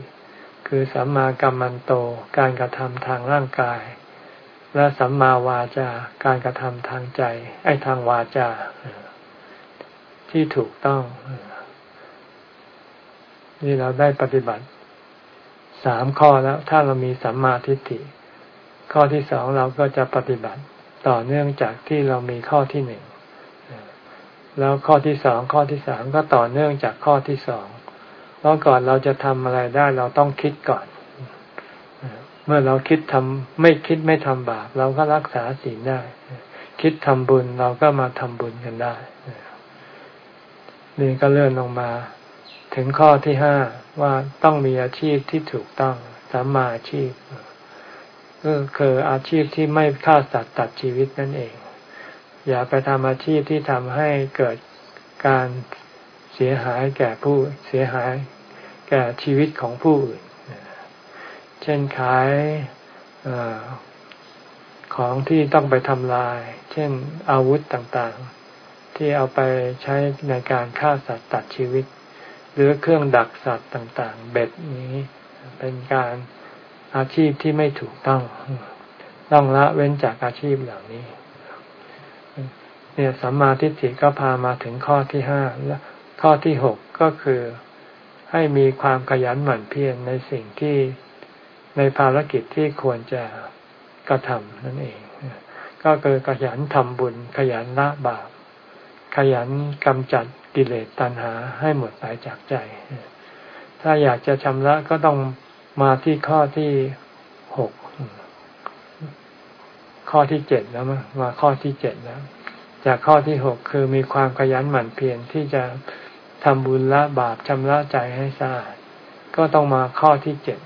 คือสัมมากัมมันโตการกระทำทางร่างกาย และสัมมาวาจาการกระทำทางใจ ไอ้ทางวาจา ที่ถูกต้อง นี่เราได้ปฏิบัติสามข้อแล้ว ถ้าเรามีสัมมาทิฏฐิ ข้อที่สองเราก็จะปฏิบัติต่อเนื่องจากที่เรามีข้อที่หนึ่ง แล้วข้อที่สองข้อที่สามก็ต่อเนื่องจากข้อที่สองเพราะก่อนเราจะทำอะไรได้เราต้องคิดก่อน เมื่อเราคิดทำไม่คิดไม่ทำบาปเราก็รักษาศีลได้ คิดทำบุญเราก็มาทำบุญกันได้นี่ก็เลื่อนลงมา ถึงข้อที่ห้าว่าต้องมีอาชีพที่ถูกต้องสัมมาอาชีพก็คืออาชีพที่ไม่ฆ่าสัตว์ตัดชีวิตนั่นเอง อย่าไปทำอาชีพที่ทำให้เกิดการเสียหายแก่ผู้เสียหาย แก่ชีวิตของผู้อื่น เช่นขายอของที่ต้องไปทำลาย เช่นอาวุธต่างๆ ที่เอาไปใช้ในการฆ่าสัตว์ตัดชีวิต หรือเครื่องดักสัตว์ต่างๆ เบ็ดนี้เป็นการอาชีพที่ไม่ถูกต้อง ต้องละเว้นจากอาชีพเหล่านี้ เนี่ยสัมมาทิฏฐิก็พามาถึงข้อที่ห้าและข้อที่หกก็คือให้มีความขยันหมั่นเพียรในสิ่งที่ในภารกิจที่ควรจะกระทำนั่นเอง ก็คือขยันทำบุญ ขยันละบาป ขยันกำจัดกิเลสตัณหาให้หมดไปจากใจ ถ้าอยากจะชำระก็ต้องมาที่ข้อที่หกข้อที่เจ็ดแล้วมาข้อที่เจ็ดแล้ว จากข้อที่หกคือมีความขยันหมั่นเพียรที่จะทำบุญละบาปชำระใจให้สะอาด ก็ต้องมาข้อที่เจ็ด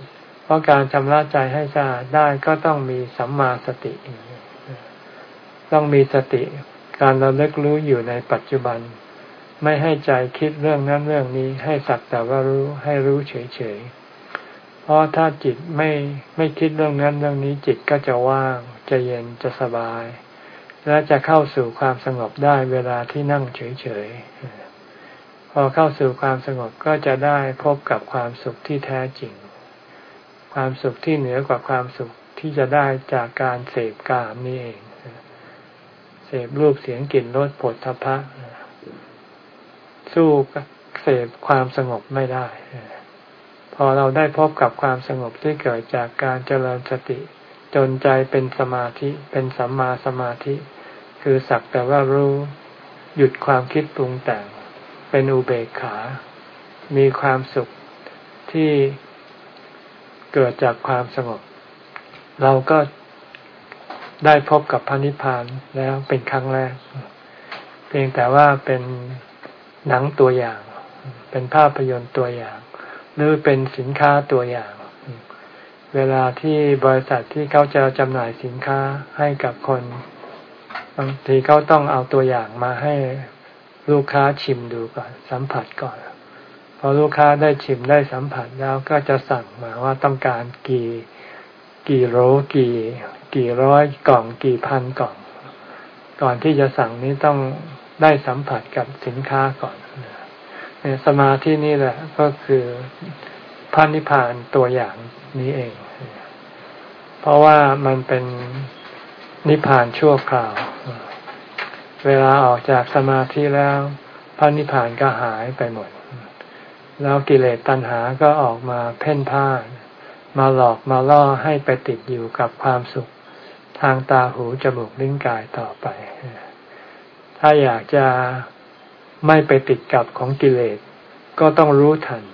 เพราะการชำระใจให้สะอาดได้ก็ต้องมีสัมมาสติ ต้องมีสติ การระลึกรู้อยู่ในปัจจุบัน ไม่ให้ใจคิดเรื่องนั้นเรื่องนี้ ให้สักแต่ว่ารู้ให้รู้เฉยๆ เพราะถ้าจิตไม่ไม่คิดเรื่องนั้นเรื่องนี้จิตก็จะว่าง จะเย็นจะสบาย และจะเข้าสู่ความสงบได้เวลาที่นั่งเฉยๆ พอเข้าสู่ความสงบก็จะได้พบกับความสุขที่แท้จริง ความสุขที่เหนือกว่าความสุขที่จะได้จากการเสพกามนี่เอง เสพรูปเสียงกลิ่นรสผลทพะ สู้เสพความสงบไม่ได้ พอเราได้พบกับความสงบที่เกิดจากการเจริญสติ จนใจเป็นสมาธิเป็นสัมมาสมาธิ คือสักแต่ว่ารู้หยุดความคิดปรุงแต่ง เป็นอุเบกขา มีความสุขที่เกิดจากความสงบ เราก็ได้พบกับพระนิพพานแล้วเป็นครั้งแรก เพียงแต่ว่าเป็นหนังตัวอย่าง เป็นภาพยนตร์ตัวอย่าง หรือเป็นสินค้าตัวอย่าง เวลาที่บริษัทที่เขาจะจำหน่ายสินค้าให้กับคนบางทีเขาต้องเอาตัวอย่างมาให้ลูกค้าชิมดูก่อน สัมผัสก่อนพอลูกค้าได้ชิมได้สัมผัสแล้วก็จะสั่งมาว่าต้องการกี่กี่โลกี่ กี่ร้อยกล่องกี่พันกล่อง ก่อนที่จะสั่งนี้ต้องได้สัมผัสกับสินค้าก่อนสมาธินี่แหละก็คือพระนิพพานตัวอย่างนี้เอง เพราะว่ามันเป็นนิพพานชั่วคราว เวลาออกจากสมาธิแล้วพระนิพพานก็หายไปหมด แล้วกิเลสตัณหาก็ออกมาเพ่นพ่าน มาหลอกมาล่อให้ไปติดอยู่กับความสุข ทางตาหูจมูกลิ้นกายต่อไป ถ้าอยากจะไม่ไปติดกับของกิเลส ก็ต้องรู้ทัน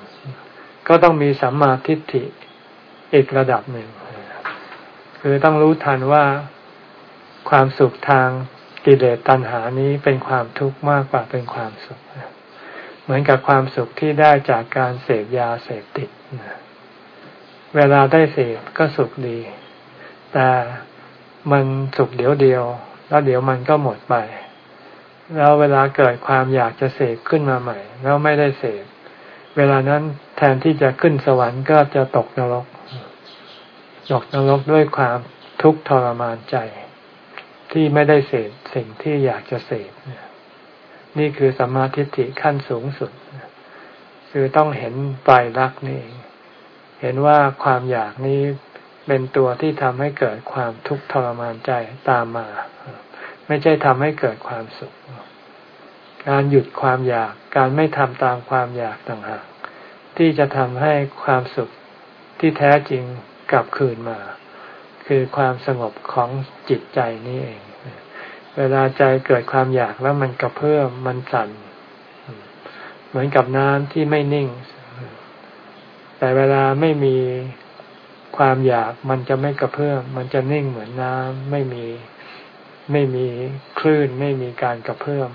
ก็ต้องมีสัมมาทิฏฐิอีกระดับหนึ่ง คือต้องรู้ทันว่าความสุขทางกิเลสตัณหานี้เป็นความทุกข์มากกว่าเป็นความสุข เหมือนกับความสุขที่ได้จากการเสพยาเสพติด เวลาได้เสพก็สุขดี แต่มันสุขเดี๋ยวเดียว แล้วเดี๋ยวมันก็หมดไป แล้วเวลาเกิดความอยากจะเสพขึ้นมาใหม่ แล้วไม่ได้เสพ เวลานั้นแทนที่จะขึ้นสวรรค์ก็จะตกนรก ตกนรกด้วยความทุกข์ทรมานใจ ที่ไม่ได้เสพสิ่งที่อยากจะเสพนี่คือสัมมาทิฏฐิขั้นสูงสุด คือต้องเห็นปลายรักนี่เองเห็นว่าความอยากนี้เป็นตัวที่ทำให้เกิดความทุกข์ทรมานใจตามมา ไม่ใช่ทำให้เกิดความสุข การหยุดความอยาก การไม่ทำตามความอยากต่างหากที่จะทำให้ความสุขที่แท้จริง กลับคืนมา คือความสงบของจิตใจนี่เอง เวลาใจเกิดความอยากแล้วมันกระเพื่อมมันสั่น เหมือนกับน้ำที่ไม่นิ่ง แต่เวลาไม่มีความอยากมันจะไม่กระเพื่อมมันจะนิ่งเหมือนน้ำไม่มีไม่มีคลื่นไม่มีการกระเพื่อม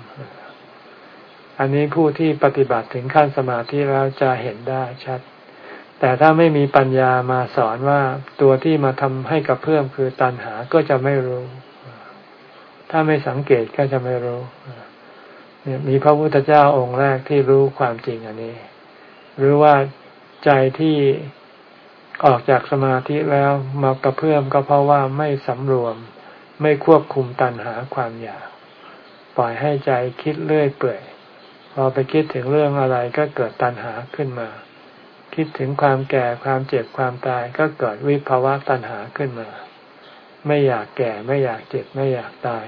อันนี้ผู้ที่ปฏิบัติถึงขั้นสมาธิแล้วจะเห็นได้ชัด แต่ถ้าไม่มีปัญญามาสอนว่าตัวที่มาทำให้กระเพื่อมคือตัณหาก็จะไม่รู้ ถ้าไม่สังเกตก็จะไม่รู้มีพระพุทธเจ้าองค์แรกที่รู้ความจริงอันนี้ หรือว่าใจที่ออกจากสมาธิแล้วมากระเพื่อมก็เพราะว่าไม่สำรวม ไม่ควบคุมตัณหาความอยาก ปล่อยให้ใจคิดเรื่อยเปื่อย พอไปคิดถึงเรื่องอะไรก็เกิดตัณหาขึ้นมา คิดถึงความแก่ความเจ็บความตายก็เกิดวิภาวะตัณหาขึ้นมา ไม่อยากแก่ไม่อยากเจ็บไม่อยากตาย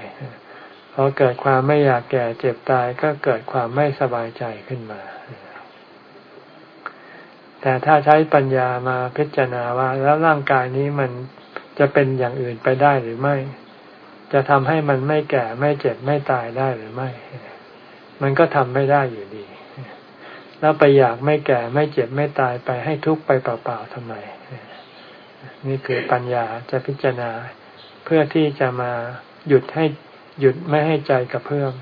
พอเกิดความไม่อยากแก่เจ็บตายก็เกิดความไม่สบายใจขึ้นมา แต่ถ้าใช้ปัญญามาพิจารณาว่า แล้วร่างกายนี้มันจะเป็นอย่างอื่นไปได้หรือไม่ จะทำให้มันไม่แก่ไม่เจ็บไม่ตายได้หรือไม่ มันก็ทำไม่ได้อยู่ดี แล้วไปอยากไม่แก่ไม่เจ็บไม่ตายไปให้ทุกข์ไปเปล่าๆทำไม นี่คือปัญญาจะพิจารณาเพื่อที่จะมาหยุดให้หยุดไม่ให้ใจกระเพื่อม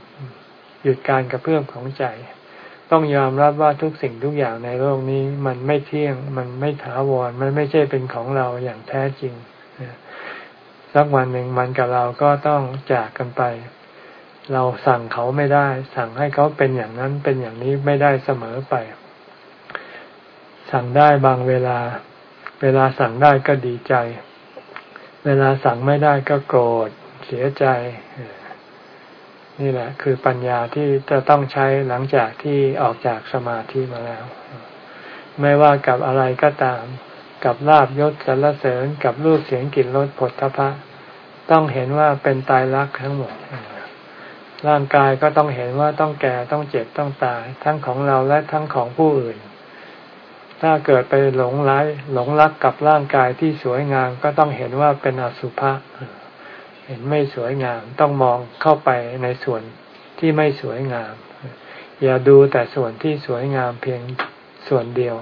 หยุดการกระเพื่อมของใจ ต้องยอมรับว่าทุกสิ่งทุกอย่างในโลกนี้ มันไม่เที่ยง มันไม่ถาวร มันไม่ใช่เป็นของเราอย่างแท้จริงสักวันหนึ่งมันกับเราก็ต้องจากกันไป เราสั่งเขาไม่ได้ สั่งให้เขาเป็นอย่างนั้นเป็นอย่างนี้ไม่ได้เสมอไป สั่งได้บางเวลา เวลาสั่งได้ก็ดีใจ เวลาสั่งไม่ได้ก็โกรธเสียใจ นี่แหละ คือปัญญาที่จะต้องใช้หลังจากที่ออกจากสมาธิมาแล้ว ไม่ว่ากับอะไรก็ตาม กับลาบยศสรรเสริญกับรูปเสียงกลิ่นรสผลทพะ ต้องเห็นว่าเป็นตายรักทั้งหมด ร่างกายก็ต้องเห็นว่าต้องแก่ต้องเจ็บต้องตาย ทั้งของเราและทั้งของผู้อื่น ถ้าเกิดไปหลงร้ายหลงรักกับร่างกายที่สวยงามก็ต้องเห็นว่าเป็นอสุภะเห็นไม่สวยงามต้องมองเข้าไปในส่วนที่ไม่สวยงาม อย่าดูแต่ส่วนที่สวยงามเพียงส่วนเดียว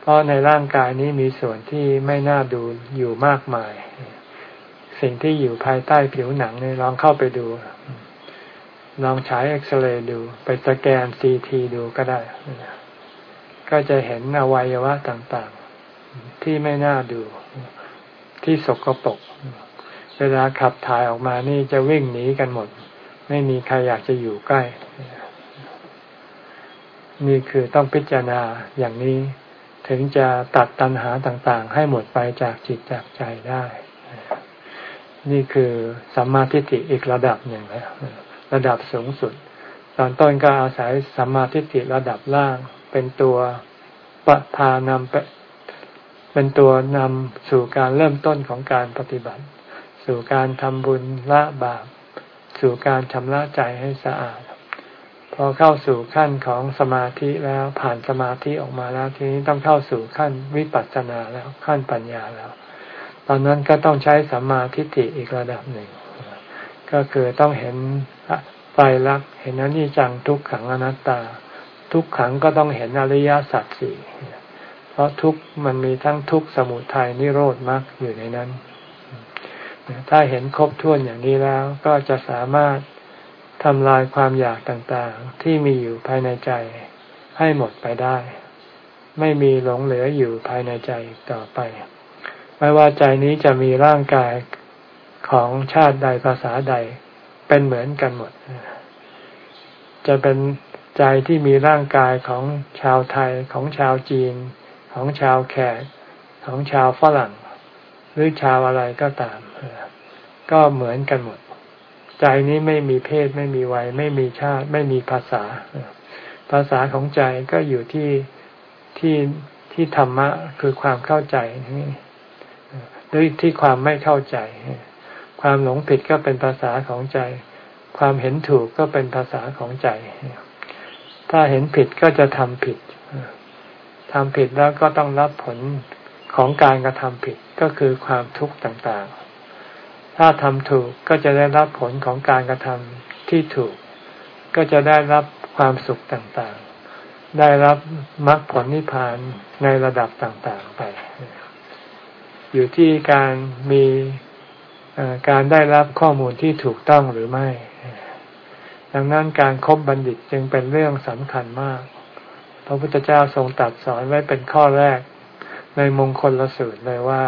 เพราะในร่างกายนี้มีส่วนที่ไม่น่าดูอยู่มากมาย สิ่งที่อยู่ภายใต้ผิวหนังเนี่ยลองเข้าไปดู ลองฉายเอ็กซเรย์ดู ไปสแกนซีทีดูก็ได้ ก็จะเห็นอวัยวะต่างๆ ที่ไม่น่าดู ที่สกปรกเวลาขับถ่ายออกมานี่จะวิ่งหนีกันหมด ไม่มีใครอยากจะอยู่ใกล้ นี่คือต้องพิจารณาอย่างนี้ ถึงจะตัดตัณหาต่างๆ ให้หมดไปจากจิตจากใจได้ นี่คือสัมมาทิฏฐิอีกระดับหนึ่งแล้ว ระดับสูงสุด ตอนต้นก็อาศัยสัมมาทิฏฐิระดับล่าง เป็นตัวประพานำไปเป็นตัวนำสู่การเริ่มต้นของการปฏิบัติ สู่การทำบุญละบาป สู่การชำระใจให้สะอาด พอเข้าสู่ขั้นของสมาธิแล้วผ่านสมาธิออกมาแล้วทีนี้ต้องเข้าสู่ขั้นวิปัสสนาแล้วขั้นปัญญาแล้ว ตอนนั้นก็ต้องใช้สัมมาทิฏฐิอีกระดับหนึ่ง ก็คือต้องเห็นไตรลักษณ์เห็นอนิจจังทุกขังอนัตตา ทุกขังก็ต้องเห็นอริยสัจสี่เพราะทุกมันมีทั้งทุกสมุทัยนิโรธมรรคอยู่ในนั้น ถ้าเห็นครบถ้วนอย่างนี้แล้วก็จะสามารถทำลายความอยากต่างๆ ที่มีอยู่ภายในใจให้หมดไปได้ ไม่มีหลงเหลืออยู่ภายในใจต่อไป ไม่ว่าใจนี้จะมีร่างกาย ของชาติใดภาษาใดเป็นเหมือนกันหมด จะเป็นใจที่มีร่างกายของชาวไทยของชาวจีน ของชาวแขก ของชาวฝรั่ง หรือชาวอะไรก็ตาม ก็เหมือนกันหมด ใจนี้ไม่มีเพศไม่มีวัย ไม่มีชาติ ไม่มีภาษา ภาษาของใจก็อยู่ที่ที่ที่ธรรมะคือความเข้าใจนี่หรือที่ความไม่เข้าใจ ความหลงผิดก็เป็นภาษาของใจ ความเห็นถูกก็เป็นภาษาของใจ ถ้าเห็นผิดก็จะทำผิดทำผิดแล้วก็ต้องรับผลของการกระทำผิดก็คือความทุกข์ต่างๆ ถ้าทำถูกก็จะได้รับผลของการกระทำที่ถูก ก็จะได้รับความสุขต่างๆ ได้รับมรรคผลนิพพานในระดับต่างๆไป อยู่ที่การมี การได้รับข้อมูลที่ถูกต้องหรือไม่ ดังนั้นการครบบัณฑิตจึงเป็นเรื่องสำคัญมาก พระพุทธเจ้าทรงตัดสอนไว้เป็นข้อแรก ในมงคลละสูตรเลยว่า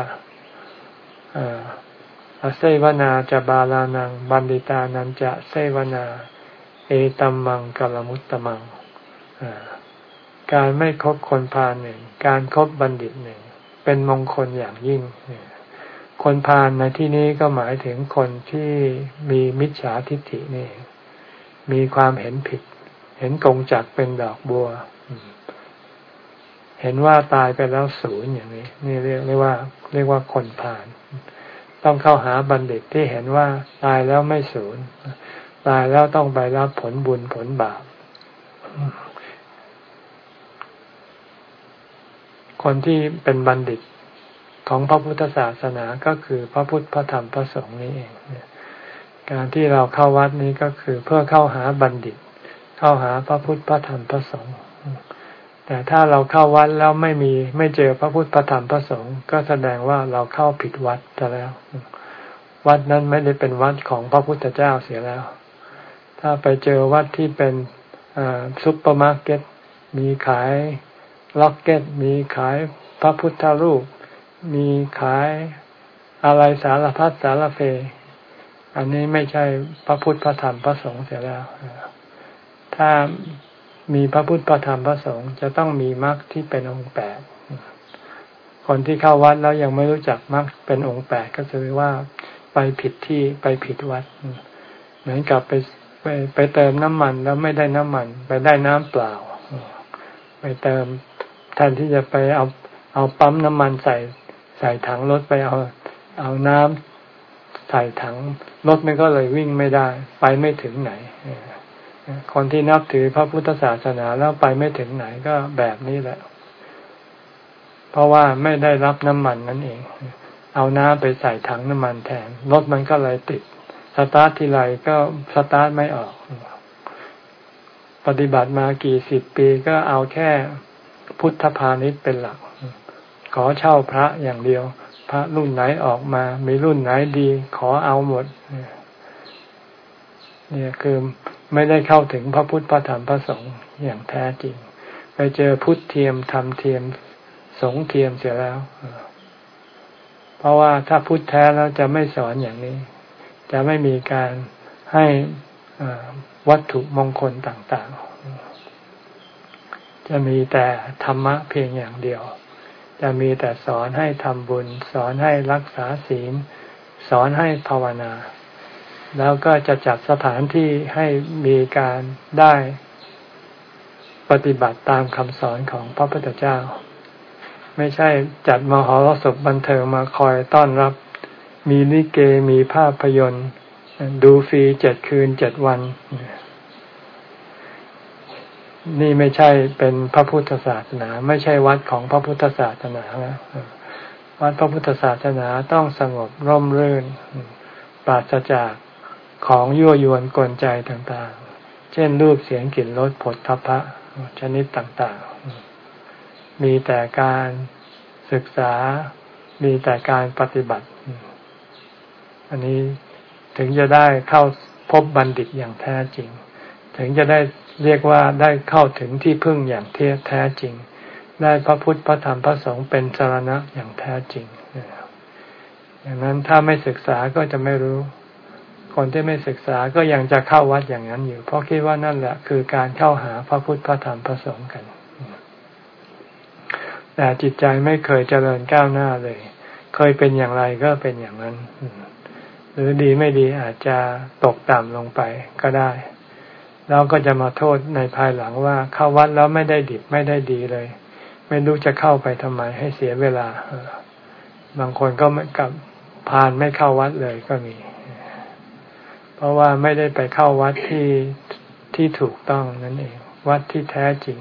อเซวนาจะบาลานัง บันดิตานันจะเซวนา เอตัมมังกัลมุตตมัง การไม่คบคนพาลหนึ่ง การครบบัณฑิตหนึ่ง เป็นมงคลอย่างยิ่ง คนพาลในที่นี้ก็หมายถึงคนที่มีมิจฉาทิฏฐินี่ มีความเห็นผิด เห็นกงจักเป็นดอกบัว เห็นว่าตายไปแล้วศูนย์อย่างนี้ นี่เรียกเรียกว่า เรียกว่าคนพาลต้องเข้าหาบัณฑิตที่เห็นว่าตายแล้วไม่สูญตายแล้วต้องไปรับผลบุญผลบาป คนที่เป็นบัณฑิต ของพระพุทธศาสนาก็คือพระพุทธพระธรรมพระสงฆ์นี่เองการที่เราเข้าวัดนี้ก็คือเพื่อเข้าหาบัณฑิต เข้าหาพระพุทธพระธรรมพระสงฆ์แต่ถ้าเราเข้าวัดแล้วไม่มีไม่เจอพระพุทธพระธรรมพระสงฆ์ก็แสดงว่าเราเข้าผิดวัดซะแล้ว วัดนั้นไม่ได้เป็นวัดของพระพุทธเจ้าเสียแล้ว ถ้าไปเจอวัดที่เป็นซุปเปอร์มาร์เก็ตมีขายล็อกเก็ตมีขายพระพุทธรูป มีขายอะไรสารพัดสารเพ อันนี้ไม่ใช่พระพุทธพระธรรมพระสงฆ์เสียแล้ว ถ้ามีพระพุทธพระธรรมพระสงฆ์จะต้องมีมรรคที่เป็นองค์แปด คนที่เข้าวัดแล้วยังไม่รู้จักมรรคเป็นองค์แปดก็คือว่าไปผิดที่ไปผิดวัด เหมือนกับไปไปไปเติมน้ำมันแล้วไม่ได้น้ำมัน ไปได้น้ำเปล่า ไปเติมแทนที่จะไปเอาเอาปั๊มน้ำมันใส่ ใส่ถังรถไปเอาเอาน้ำใส่ถังรถมันก็เลยวิ่งไม่ได้ ไปไม่ถึงไหนคนที่นับถือพระพุทธศาสนาแล้วไปไม่ถึงไหนก็แบบนี้แหละ เพราะว่าไม่ได้รับน้ำมันนั่นเอง เอาน้ำไปใส่ถังน้ำมันแทนรถมันก็เลยติด สตาร์ททีไรก็สตาร์ทไม่ออก ปฏิบัติมากี่สิบปีก็เอาแค่พุทธพาณิชย์เป็นหลัก ขอเช่าพระอย่างเดียว พระรุ่นไหนออกมา มีรุ่นไหนดี ขอเอาหมด เนี่ยคือไม่ได้เข้าถึงพระพุทธพระธรรมพระสงฆ์อย่างแท้จริง ไปเจอพุทธเทียมธรรมเทียมสงเทียมเสียแล้ว เพราะว่าถ้าพุทธแท้แล้วจะไม่สอนอย่างนี้ จะไม่มีการให้วัตถุมงคลต่าง ๆ จะมีแต่ธรรมะเพียงอย่างเดียว จะมีแต่สอนให้ทำบุญ สอนให้รักษาศีล สอนให้ภาวนา แล้วก็จะจัดสถานที่ให้มีการได้ปฏิบัติตามคำสอนของพระพุทธเจ้า ไม่ใช่จัดมหรสพบันเทิงมาคอยต้อนรับ มีลิเกมีภาพยนตร์ ดูฟรีเจ็ดคืนเจ็ดวัน นี่ไม่ใช่เป็นพระพุทธศาสนา ไม่ใช่วัดของพระพุทธศาสนาวัดพระพุทธศาสนาต้องสงบร่มรื่น ปราศจากของยั่วยวนกลใจต่างๆ เช่นรูปเสียงกลิ่นรสผลทพะชนิดต่างๆ มีแต่การศึกษา มีแต่การปฏิบัติ อันนี้ถึงจะได้เข้าพบบัณฑิตอย่างแท้จริง ถึงจะได้ เรียกว่าได้เข้าถึงที่พึ่งอย่างเทแท้จริง ได้พระพุทธพระธรรมพระสงฆ์เป็นสารณะอย่างแท้จริงอย่างนั้นถ้าไม่ศึกษาก็จะไม่รู้ คนที่ไม่ศึกษาก็ยังจะเข้าวัดอย่างนั้นอยู่ เพราะคิดว่านั่นแหละคือการเข้าหาพระพุทธพระธรรมพระสงฆ์กัน แต่จิตใจไม่เคยเจริญก้าวหน้าเลย เคยเป็นอย่างไรก็เป็นอย่างนั้น หรือดีไม่ดีอาจจะตกต่ำลงไปก็ได้ แล้วก็จะมาโทษในภายหลังว่าเข้าวัดแล้วไม่ได้ดิบไม่ได้ดีเลย ไม่รู้จะเข้าไปทำไมให้เสียเวลา บางคนก็กับพานไม่เข้าวัดเลยก็มี เพราะว่าไม่ได้ไปเข้าวัดที่ที่ถูกต้องนั่นเอง วัดที่แท้จริง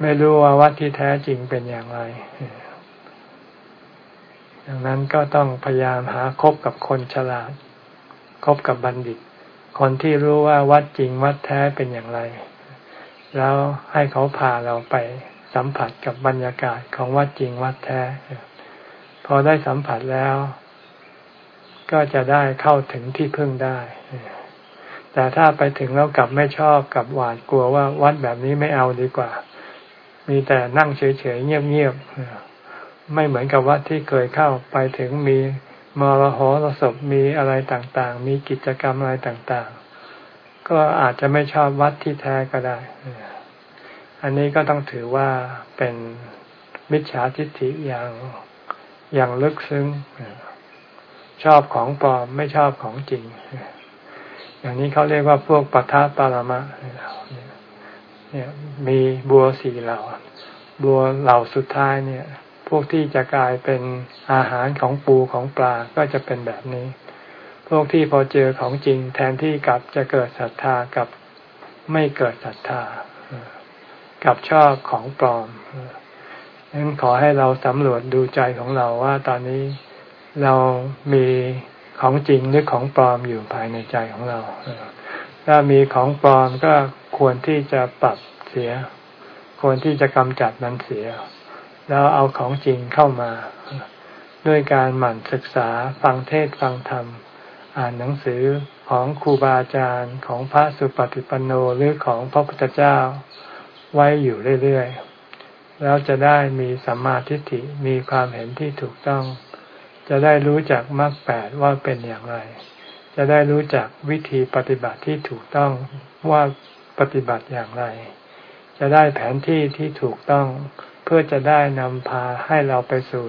ไม่รู้ว่าวัดที่แท้จริงเป็นอย่างไรดังนั้นก็ต้องพยายามหาคบกับคนฉลาด คบกับบัณฑิต คนที่รู้ว่าวัดจริงวัดแท้เป็นอย่างไร แล้วให้เขาพาเราไปสัมผัสกับบรรยากาศของวัดจริงวัดแท้ พอได้สัมผัสแล้ว ก็จะได้เข้าถึงที่พึ่งได้ แต่ถ้าไปถึงแล้วกลับไม่ชอบกับหวาดกลัวว่าวัดแบบนี้ไม่เอาดีกว่า มีแต่นั่งเฉยๆเงียบๆไม่เหมือนกับวัดที่เคยเข้าไปถึงมี มรหรสพมีอะไรต่างๆ มีกิจกรรมอะไรต่างๆ ก็อาจจะไม่ชอบวัดที่แท้ก็ได้ อันนี้ก็ต้องถือว่าเป็นมิจฉาทิฏฐิอย่างอย่างลึกซึ้ง ชอบของปลอมไม่ชอบของจริง อย่างนี้เขาเรียกว่าพวกปัทภปารมะเนี่ยมีบัวสี่เหล่า บัวเหล่าสุดท้ายเนี่ย พวกที่จะกลายเป็นอาหารของปูของปลาก็จะเป็นแบบนี้ พวกที่พอเจอของจริงแทนที่กับจะเกิดศรัทธากับไม่เกิดศรัทธากับชอบของปลอมนั้นขอให้เราสำรวจดูใจของเราว่าตอนนี้เรามีของจริงหรือของปลอมอยู่ภายในใจของเรา ถ้ามีของปลอมก็ควรที่จะปรับเสีย ควรที่จะกำจัดมันเสีย แล้วเอาของจริงเข้ามา ด้วยการหมั่นศึกษาฟังเทศฟังธรรม อ่านหนังสือของครูบาอาจารย์ของพระสุปฏิปันโนหรือของพระพุทธเจ้าไว้อยู่เรื่อยๆ แล้วจะได้มีสัมมาทิฏฐิมีความเห็นที่ถูกต้อง จะได้รู้จักมรรคแปดว่าเป็นอย่างไร จะได้รู้จักวิธีปฏิบัติที่ถูกต้องว่าปฏิบัติอย่างไร จะได้แผนที่ที่ถูกต้อง เพื่อจะได้นำพาให้เราไปสู่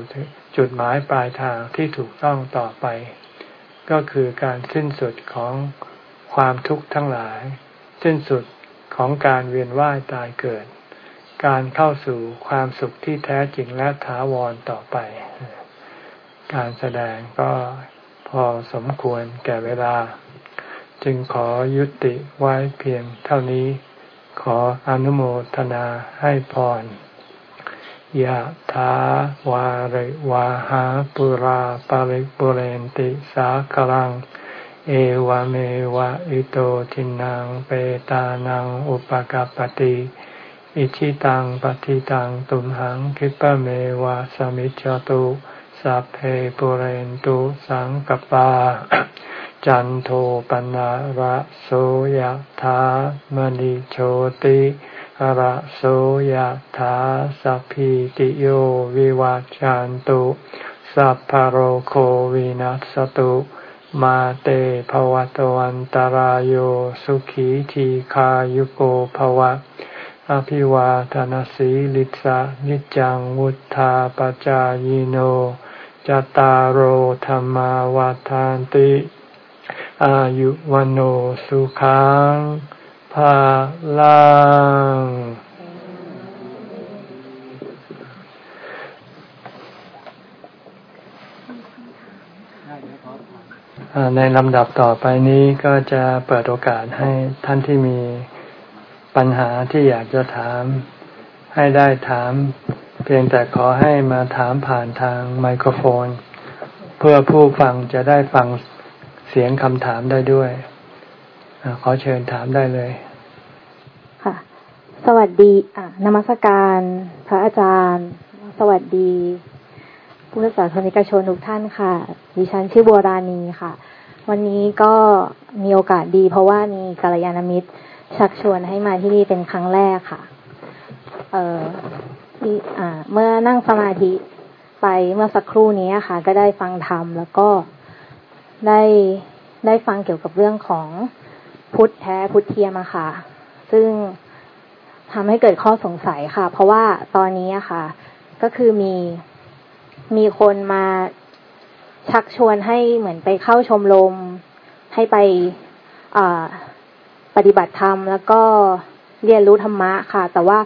จุดหมายปลายทางที่ถูกต้องต่อไป ก็คือการสิ้นสุดของความทุกข์ทั้งหลาย สิ้นสุดของการเวียนว่ายตายเกิด การเข้าสู่ความสุขที่แท้จริงและถาวรต่อไป การแสดงก็พอสมควรแก่เวลา จึงขอยุติไว้เพียงเท่านี้ ขออนุโมทนาให้พร ยะถาวาริวาหาปุราปาริปุเรนติสาคลัง เอวเมวะอิโตทินังเปตานังอุปกปติอิชิตังปฏิตังตุมหังคิปะเมวะสมิจจตุสัพเพปุเรนตุสังกปา จันโทปนะระโสยะถามณิโชติ ระโสยถาสัพพิติโยวิวัจจันตุ สัพพโรโควินัสตุ มาเตภวตวันตารโยสุขีทีขายุโกภวะ อภิวาทานสีลิสะนิจังวุธาปจายโนจตารโหธรรมวาทานติ อายุวันโอสุขัง ภาลังในลำดับต่อไปนี้ก็จะเปิดโอกาสให้ท่านที่มีปัญหาที่อยากจะถาม ให้ได้ถาม เพียงแต่ขอให้มาถามผ่านทางไมโครโฟน เพื่อผู้ฟังจะได้ฟังเสียงคำถามได้ด้วย ขอเชิญถามได้เลย
ค่ะ สวัสดีอ่านมัสการ พระอาจารย์ สวัสดีผู้ศาสนิกชนทุกท่านค่ะ ดิฉันชื่อบัวราณีค่ะ วันนี้ก็มีโอกาสดี เพราะว่ามีกัลยาณมิตรชักชวนให้มาที่นี่เป็นครั้งแรกค่ะ เออที่อ่าเมื่อนั่งสมาธิไปเมื่อสักครู่นี้ค่ะ ก็ได้ฟังธรรมแล้วก็ได้ได้ฟังเกี่ยวกับเรื่องของ พุทธแท้พุทธเทียมอะค่ะ ซึ่งทำให้เกิดข้อสงสัยค่ะ เพราะว่าตอนนี้อะค่ะ ก็คือมีมีคนมาชักชวนให้เหมือนไปเข้าชมรมให้ไปปฏิบัติธรรม แล้วก็เรียนรู้ธรรมะค่ะ แต่ว่า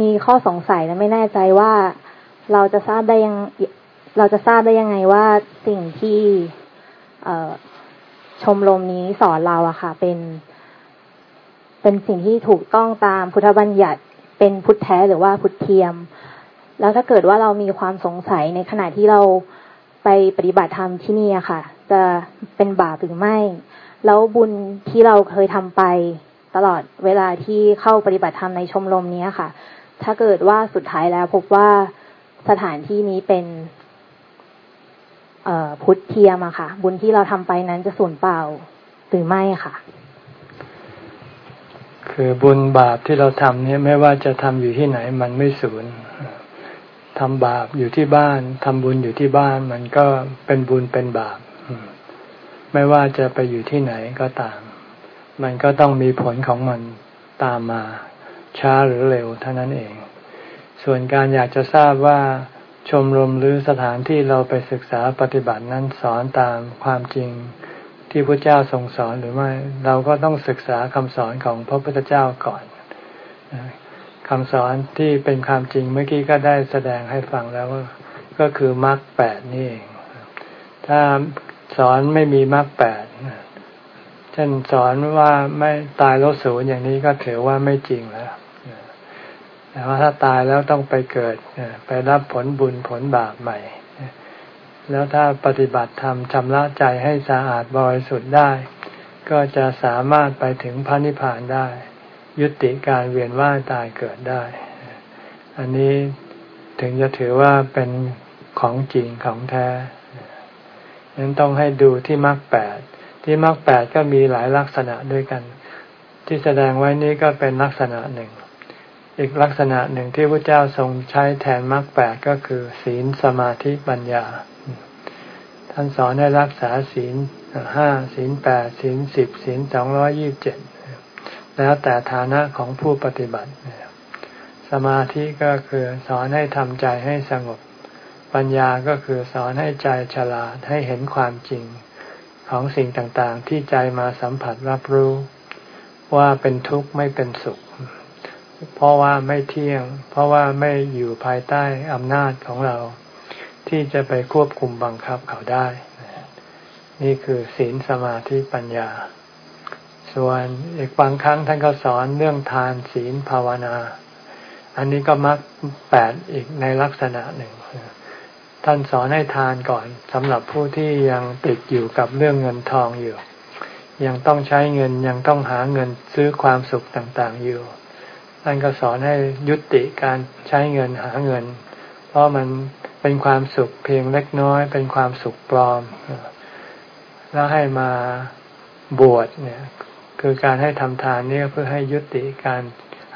มีข้อสงสัยและไม่แน่ใจว่าเราจะทราบได้ยังเราจะทราบได้ยังไงว่าสิ่งที่ชมรมนี้สอนเราอะค่ะ เป็น เป็นสิ่งที่ถูกต้องตามพุทธบัญญัติเป็นพุทธแท้หรือว่าพุทธเทียม แล้วถ้าเกิดว่าเรามีความสงสัยในขณะที่เราไปปฏิบัติธรรมที่นี่อะค่ะ จะเป็นบาปหรือไม่ แล้วบุญที่เราเคยทำไปตลอดเวลาที่เข้าปฏิบัติธรรมในชมรมนี้ค่ะ ถ้าเกิดว่าสุดท้ายแล้วพบว่าสถานที่นี้เป็นพุทธเทียมอะค่ะ บุญที่เราทำไปนั้นจะสูญเปล่าหรือไม่ค่ะ
คือบุญบาปที่เราทำเนี่ยไม่ว่าจะทำอยู่ที่ไหน มันไม่สูญทำบาปอยู่ที่บ้านทำบุญอยู่ที่บ้าน มันก็เป็นบุญเป็นบาป ไม่ว่าจะไปอยู่ที่ไหนก็ตาม มันก็ต้องมีผลของมันตามมา ช้าหรือเร็วเท่านั้นเอง ส่วนการอยากจะทราบว่าชมรมหรือสถานที่เราไปศึกษาปฏิบัตินั้นสอนตามความจริง ที่พระเจ้าทรงสอนหรือไม่ เราก็ต้องศึกษาคำสอนของพระพุทธเจ้าก่อนคำสอนที่เป็นความจริงเมื่อกี้ก็ได้แสดงให้ฟังแล้วก็คือมรรคแปดนี่เอง ถ้าสอนไม่มีมรรคแปดเช่นสอนว่าไม่ตายแล้วสูญอย่างนี้ก็ถือว่าไม่จริงแล้วแต่ว่าถ้าตายแล้วต้องไปเกิดไปรับผลบุญผลบาปใหม่ แล้วถ้าปฏิบัติธรรมชำระใจให้สะอาดบริสุทธิ์ได้ ก็จะสามารถไปถึงพระนิพพานได้ ยุติการเวียนว่ายตายเกิดได้ อันนี้ถึงจะถือว่าเป็นของจริงของแท้นั้นต้องให้ดูที่มรรคแปดที่มรรคแปดก็มีหลายลักษณะด้วยกัน ที่แสดงไว้นี้ก็เป็นลักษณะหนึ่ง อีกลักษณะหนึ่งที่พระเจ้าทรงใช้แทนมรรคแปดก็คือ ศีลสมาธิปัญญา ท่านสอนให้รักษาศีลห้าศีลแปดศีลสิบศีลสองร้อยี่บเจ็ดแล้วแต่ฐานะของผู้ปฏิบัติ สมาธิก็คือสอนให้ทำใจให้สงบ ปัญญาก็คือสอนให้ใจฉลาดให้เห็นความจริงของสิ่งต่างๆ ที่ใจมาสัมผัสรับรู้ว่าเป็นทุกข์ไม่เป็นสุข เพราะว่าไม่เที่ยง เพราะว่าไม่อยู่ภายใต้อำนาจของเรา ที่จะไปควบคุมบังคับเขาได้ นี่คือศีลสมาธิปัญญา ส่วนอีกบางครั้งท่านก็สอนเรื่องทานศีลภาวนา อันนี้ก็มักแปดอีกในลักษณะหนึ่ง ท่านสอนให้ทานก่อนสำหรับผู้ที่ยังติดอยู่กับเรื่องเงินทองอยู่ ยังต้องใช้เงินยังต้องหาเงินซื้อความสุขต่างๆอยู่ ท่านก็สอนให้ยุติการใช้เงินหาเงิน เพราะมัน เป็นความสุขเพียงเล็กน้อย เป็นความสุขปลอม แล้วให้มาบวชเนี่ย คือการให้ทำทานนี่เพื่อให้ยุติการ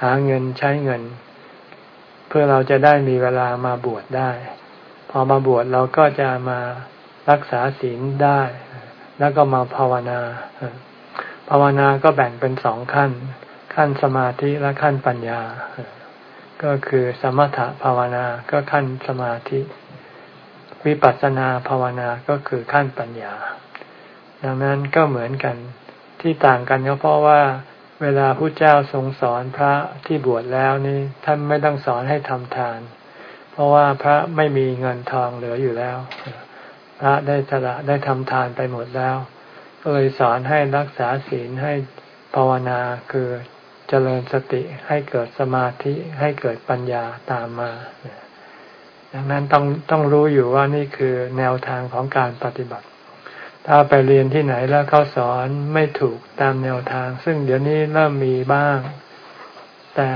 หาเงินใช้เงิน เพื่อเราจะได้มีเวลามาบวชได้ พอมาบวชเราก็จะมารักษาศีลได้ แล้วก็มาภาวนาภาวนาก็แบ่งเป็นสองขั้น ขั้นสมาธิและขั้นปัญญา ก็คือสมถภาวนาก็ขั้นสมาธิ วิปัสสนาภาวนาก็คือขั้นปัญญา ดังนั้นก็เหมือนกันที่ต่างกันก็เพราะว่าเวลาพระเจ้าทรงสอนพระที่บวชแล้วนี่ท่านไม่ต้องสอนให้ทำทาน เพราะว่าพระไม่มีเงินทองเหลืออยู่แล้ว พระได้สละได้ทำทานไปหมดแล้ว ก็เลยสอนให้รักษาศีลให้ภาวนาคือ เจริญสติให้เกิดสมาธิให้เกิดปัญญาตามมา ดังนั้นต้องต้องรู้อยู่ว่านี่คือแนวทางของการปฏิบัติ ถ้าไปเรียนที่ไหนแล้วเขาสอนไม่ถูกตามแนวทาง ซึ่งเดี๋ยวนี้เริ่มมีบ้าง แต่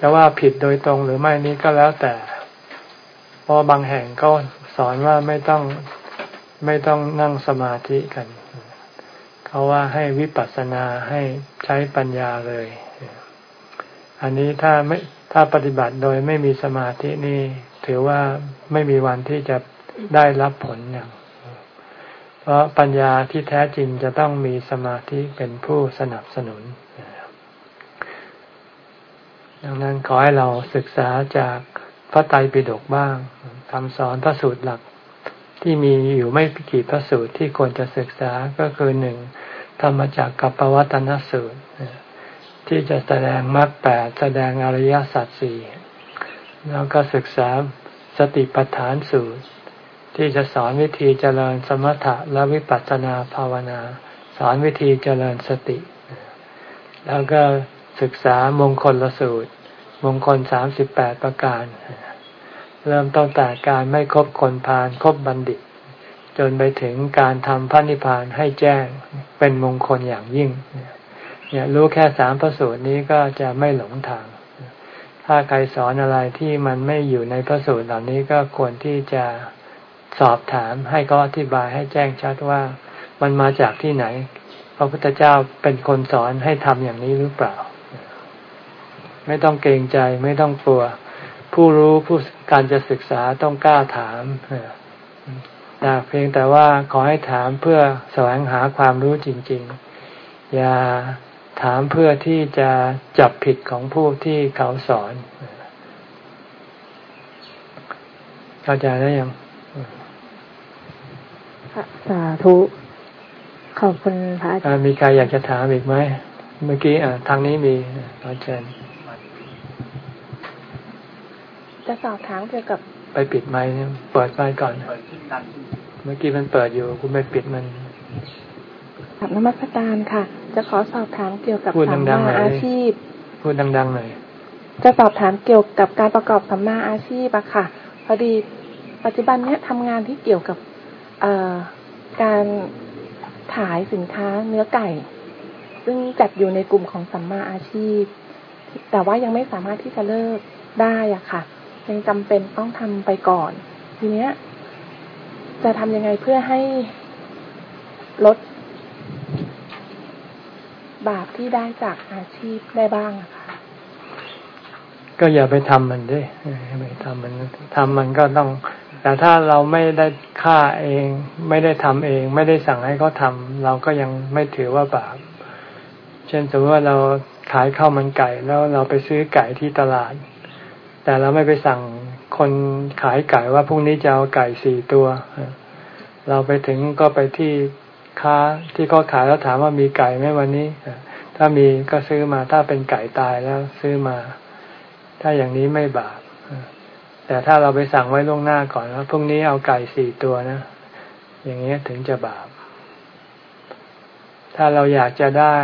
จะว่าผิดโดยตรงหรือไม่นี้ก็แล้วแต่ เพราะบางแห่งก็สอนว่าไม่ต้องไม่ต้องนั่งสมาธิกัน เขาว่าให้วิปัสสนาให้ใช้ปัญญาเลย อันนี้ถ้าไม่ถ้าปฏิบัติโดยไม่มีสมาธินี่ถือว่าไม่มีวันที่จะได้รับผลอย่างเพราะปัญญาที่แท้จริงจะต้องมีสมาธิเป็นผู้สนับสนุน ดังนั้นขอให้เราศึกษาจากพระไตรปิฎกบ้างคำสอนพระสูตรหลัก ที่มีอยู่ไม่กี่พระสูตรที่ควรจะศึกษาก็คือหนึ่งธรรมจักกับปวัตนสูตร ที่จะแสดงมรรคแปดแสดงอริยสัจสี่แล้วก็ศึกษาสติปัฏฐานสูตร ที่จะสอนวิธีเจริญสมถะและวิปัสสนาภาวนา สอนวิธีเจริญสติ แล้วก็ศึกษามงคลละสูตร มงคลสามสิบแปดประการเเริ่มต้นแต่การไม่คบคนพาลคบบัณฑิต จนไปถึงการทำพระนิพพานให้แจ้งเป็นมงคลอย่างยิ่งเนี่ยรู้แค่สามประสูตรนี้ก็จะไม่หลงทาง ถ้าใครสอนอะไรที่มันไม่อยู่ในพระสูตรเหล่านี้ก็ควรที่จะสอบถามให้ก็อธิบายให้แจ้งชัดว่ามันมาจากที่ไหน พระพุทธเจ้าเป็นคนสอนให้ทำอย่างนี้หรือเปล่า ไม่ต้องเกรงใจไม่ต้องกลัว ผู้รู้ผู้ การจะศึกษาต้องกล้าถามนะเพียงแต่ว่าขอให้ถามเพื่อแสวงหาความรู้จริง ๆ อย่าถามเพื่อที่จะจับผิดของผู้ที่เขาสอน เข้าใจได้ยัง
สาธุ ขอบคุณพระอาจารย์
มีใครอยากจะถามอีกไหม เมื่อกี้อ่าทางนี้มีอาจารย์
จะสอบถามเกี่ยวกับ
ไปปิดไมค์เปิดไมค์ก่อน เมื่อกี้มันเปิดอยู่ คุณไปปิดมัน
ถามนมัสการค่ะ จะขอสอบถามเกี่ยวกับสัมมาอาชีพ
พูดดังๆหน่อย
จะสอบถามเกี่ยวกับการประกอบสัมมาอาชีพอะค่ะ พอดีปัจจุบันเนี้ยทำงานที่เกี่ยวกับเอ่อการขายสินค้าเนื้อไก่ ซึ่งจัดอยู่ในกลุ่มของสัมมาอาชีพ แต่ว่ายังไม่สามารถที่จะเลิกได้อะค่ะ ยังจำเป็นต้องทำไปก่อน ทีเนี้ย จะทำยังไงเพื่อให้ลดบาปที่ได้จากอาชีพได้บ้างอะคะ
ก็อย่าไปทำมันดิไม่ทำมันทำมันก็ต้อง แต่ถ้าเราไม่ได้ฆ่าเอง ไม่ได้ทำเอง ไม่ได้สั่งให้เขาทาเราก็ยังไม่ถือว่าบาป เช่นสมมติว่าเราขายข้าวมันไก่แล้วเราไปซื้อไก่ที่ตลาด แต่เราไม่ไปสั่งคนขายไก่ว่าพรุ่งนี้จะเอาไก่สี่ตัว เราไปถึงก็ไปที่ค้าที่เขาขายแล้วถามว่ามีไก่ไหมวันนี้ ถ้ามีก็ซื้อมาถ้าเป็นไก่ตายแล้วซื้อมา ถ้าอย่างนี้ไม่บาปแต่ถ้าเราไปสั่งไว้ล่วงหน้าก่อนแล้วพรุ่งนี้เอาไก่สี่ตัวนะ อย่างนี้ถึงจะบาป ถ้าเราอยากจะได้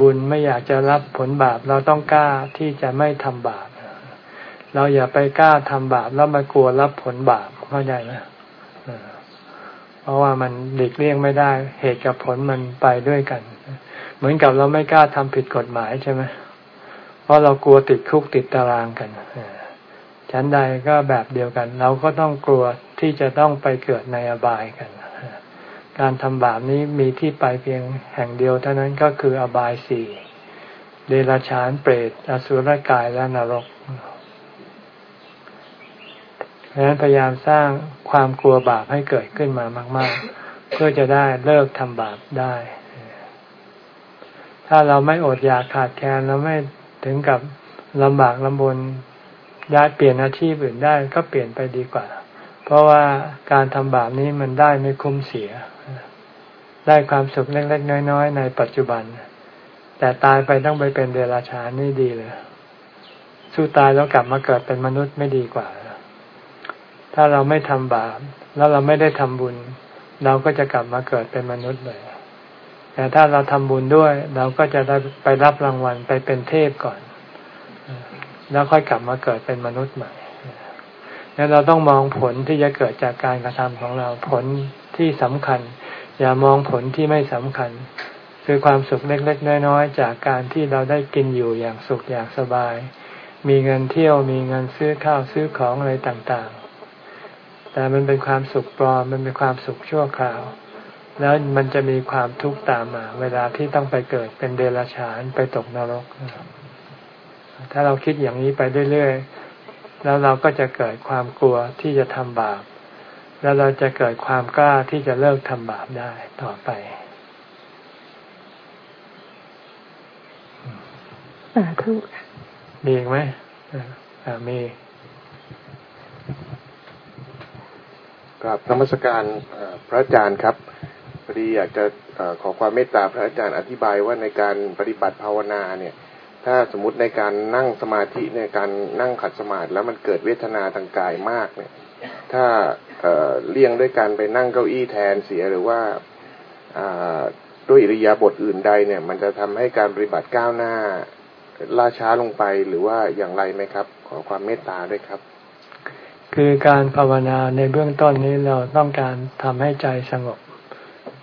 บุญไม่อยากจะรับผลบาป เราต้องกล้าที่จะไม่ทำบาป เราอย่าไปกล้าทำบาปแล้วมากลัวรับผลบาปเข้าใจไหมเพราะว่ามันหลีกเลี่ยงไม่ได้ เหตุกับผลมันไปด้วยกัน เหมือนกับเราไม่กล้าทำผิดกฎหมายใช่ไหมเพราะเรากลัวติดคุกติดตารางกันชั้นใดก็แบบเดียวกัน เราก็ต้องกลัวที่จะต้องไปเกิดในอบายกัน การทำบาปนี้มีที่ไปเพียงแห่งเดียวเท่านั้นก็คืออบายสี่เดรัจฉานเปรตอสุรกายและนรก ดังนั้นพยายามสร้างความกลัวบาปให้เกิดขึ้นมามาก ๆ เพื่อจะได้เลิกทำบาปได้ ถ้าเราไม่อดอยากขาดแคลนเราไม่ถึงกับลำบากลำบนย้ายเปลี่ยนอาชีพอื่นได้ก็เปลี่ยนไปดีกว่า เพราะว่าการทำบาปนี้มันได้ไม่คุ้มเสีย ได้ความสุขเล็กๆน้อย ๆ ในปัจจุบัน แต่ตายไปต้องไปเป็นเดรัจฉานนี่ดีเลย สู้ตายแล้วกลับมาเกิดเป็นมนุษย์ไม่ดีกว่า ถ้าเราไม่ทำบาป แล้วเราไม่ได้ทำบุญ เราก็จะกลับมาเกิดเป็นมนุษย์เลยแต่ถ้าเราทำบุญด้วย เราก็จะได้ไปรับรางวัลไปเป็นเทพก่อน แล้วค่อยกลับมาเกิดเป็นมนุษย์ใหม่แล้วเราต้องมองผลที่จะเกิดจากการกระทำของเราผลที่สำคัญ อย่ามองผลที่ไม่สำคัญ คือความสุขเล็ก ๆ น้อยๆจากการที่เราได้กินอยู่อย่างสุขอย่างสบาย มีเงินเที่ยวมีเงินซื้อข้าวซื้อของอะไรต่าง แต่มันเป็นความสุขปลอม มันเป็นความสุขชั่วคราว แล้วมันจะมีความทุกข์ตามมา เวลาที่ต้องไปเกิดเป็นเดรัจฉานไปตกนรก ถ้าเราคิดอย่างนี้ไปเรื่อยๆ แล้วเราก็จะเกิดความกลัวที่จะทำบาป แล้วเราจะเกิดความกล้าที่จะเลิกทำบาปได้ต่อไป
สาธุ
มีอีกไหมอ่ามี
ครับนมัสการพระอาจารย์ครับพอดีอยากจะขอความเมตตาพระอาจารย์อธิบายว่าในการปฏิบัติภาวนาเนี่ย ถ้าสมมติในการนั่งสมาธิในการนั่งขัดสมาธิแล้วมันเกิดเวทนาทางกายมากเนี่ย ถ้าเลี่ยงด้วยการไปนั่งเก้าอี้แทนเสียหรือว่าด้วยอิริยาบถอื่นใดเนี่ย มันจะทำให้การปฏิบัติก้าวหน้าล่าช้าลงไปหรือว่าอย่างไรไหมครับ ขอความเมตตาด้วยครับ
คือการภาวนาในเบื้องต้นนี้เราต้องการทำให้ใจสงบ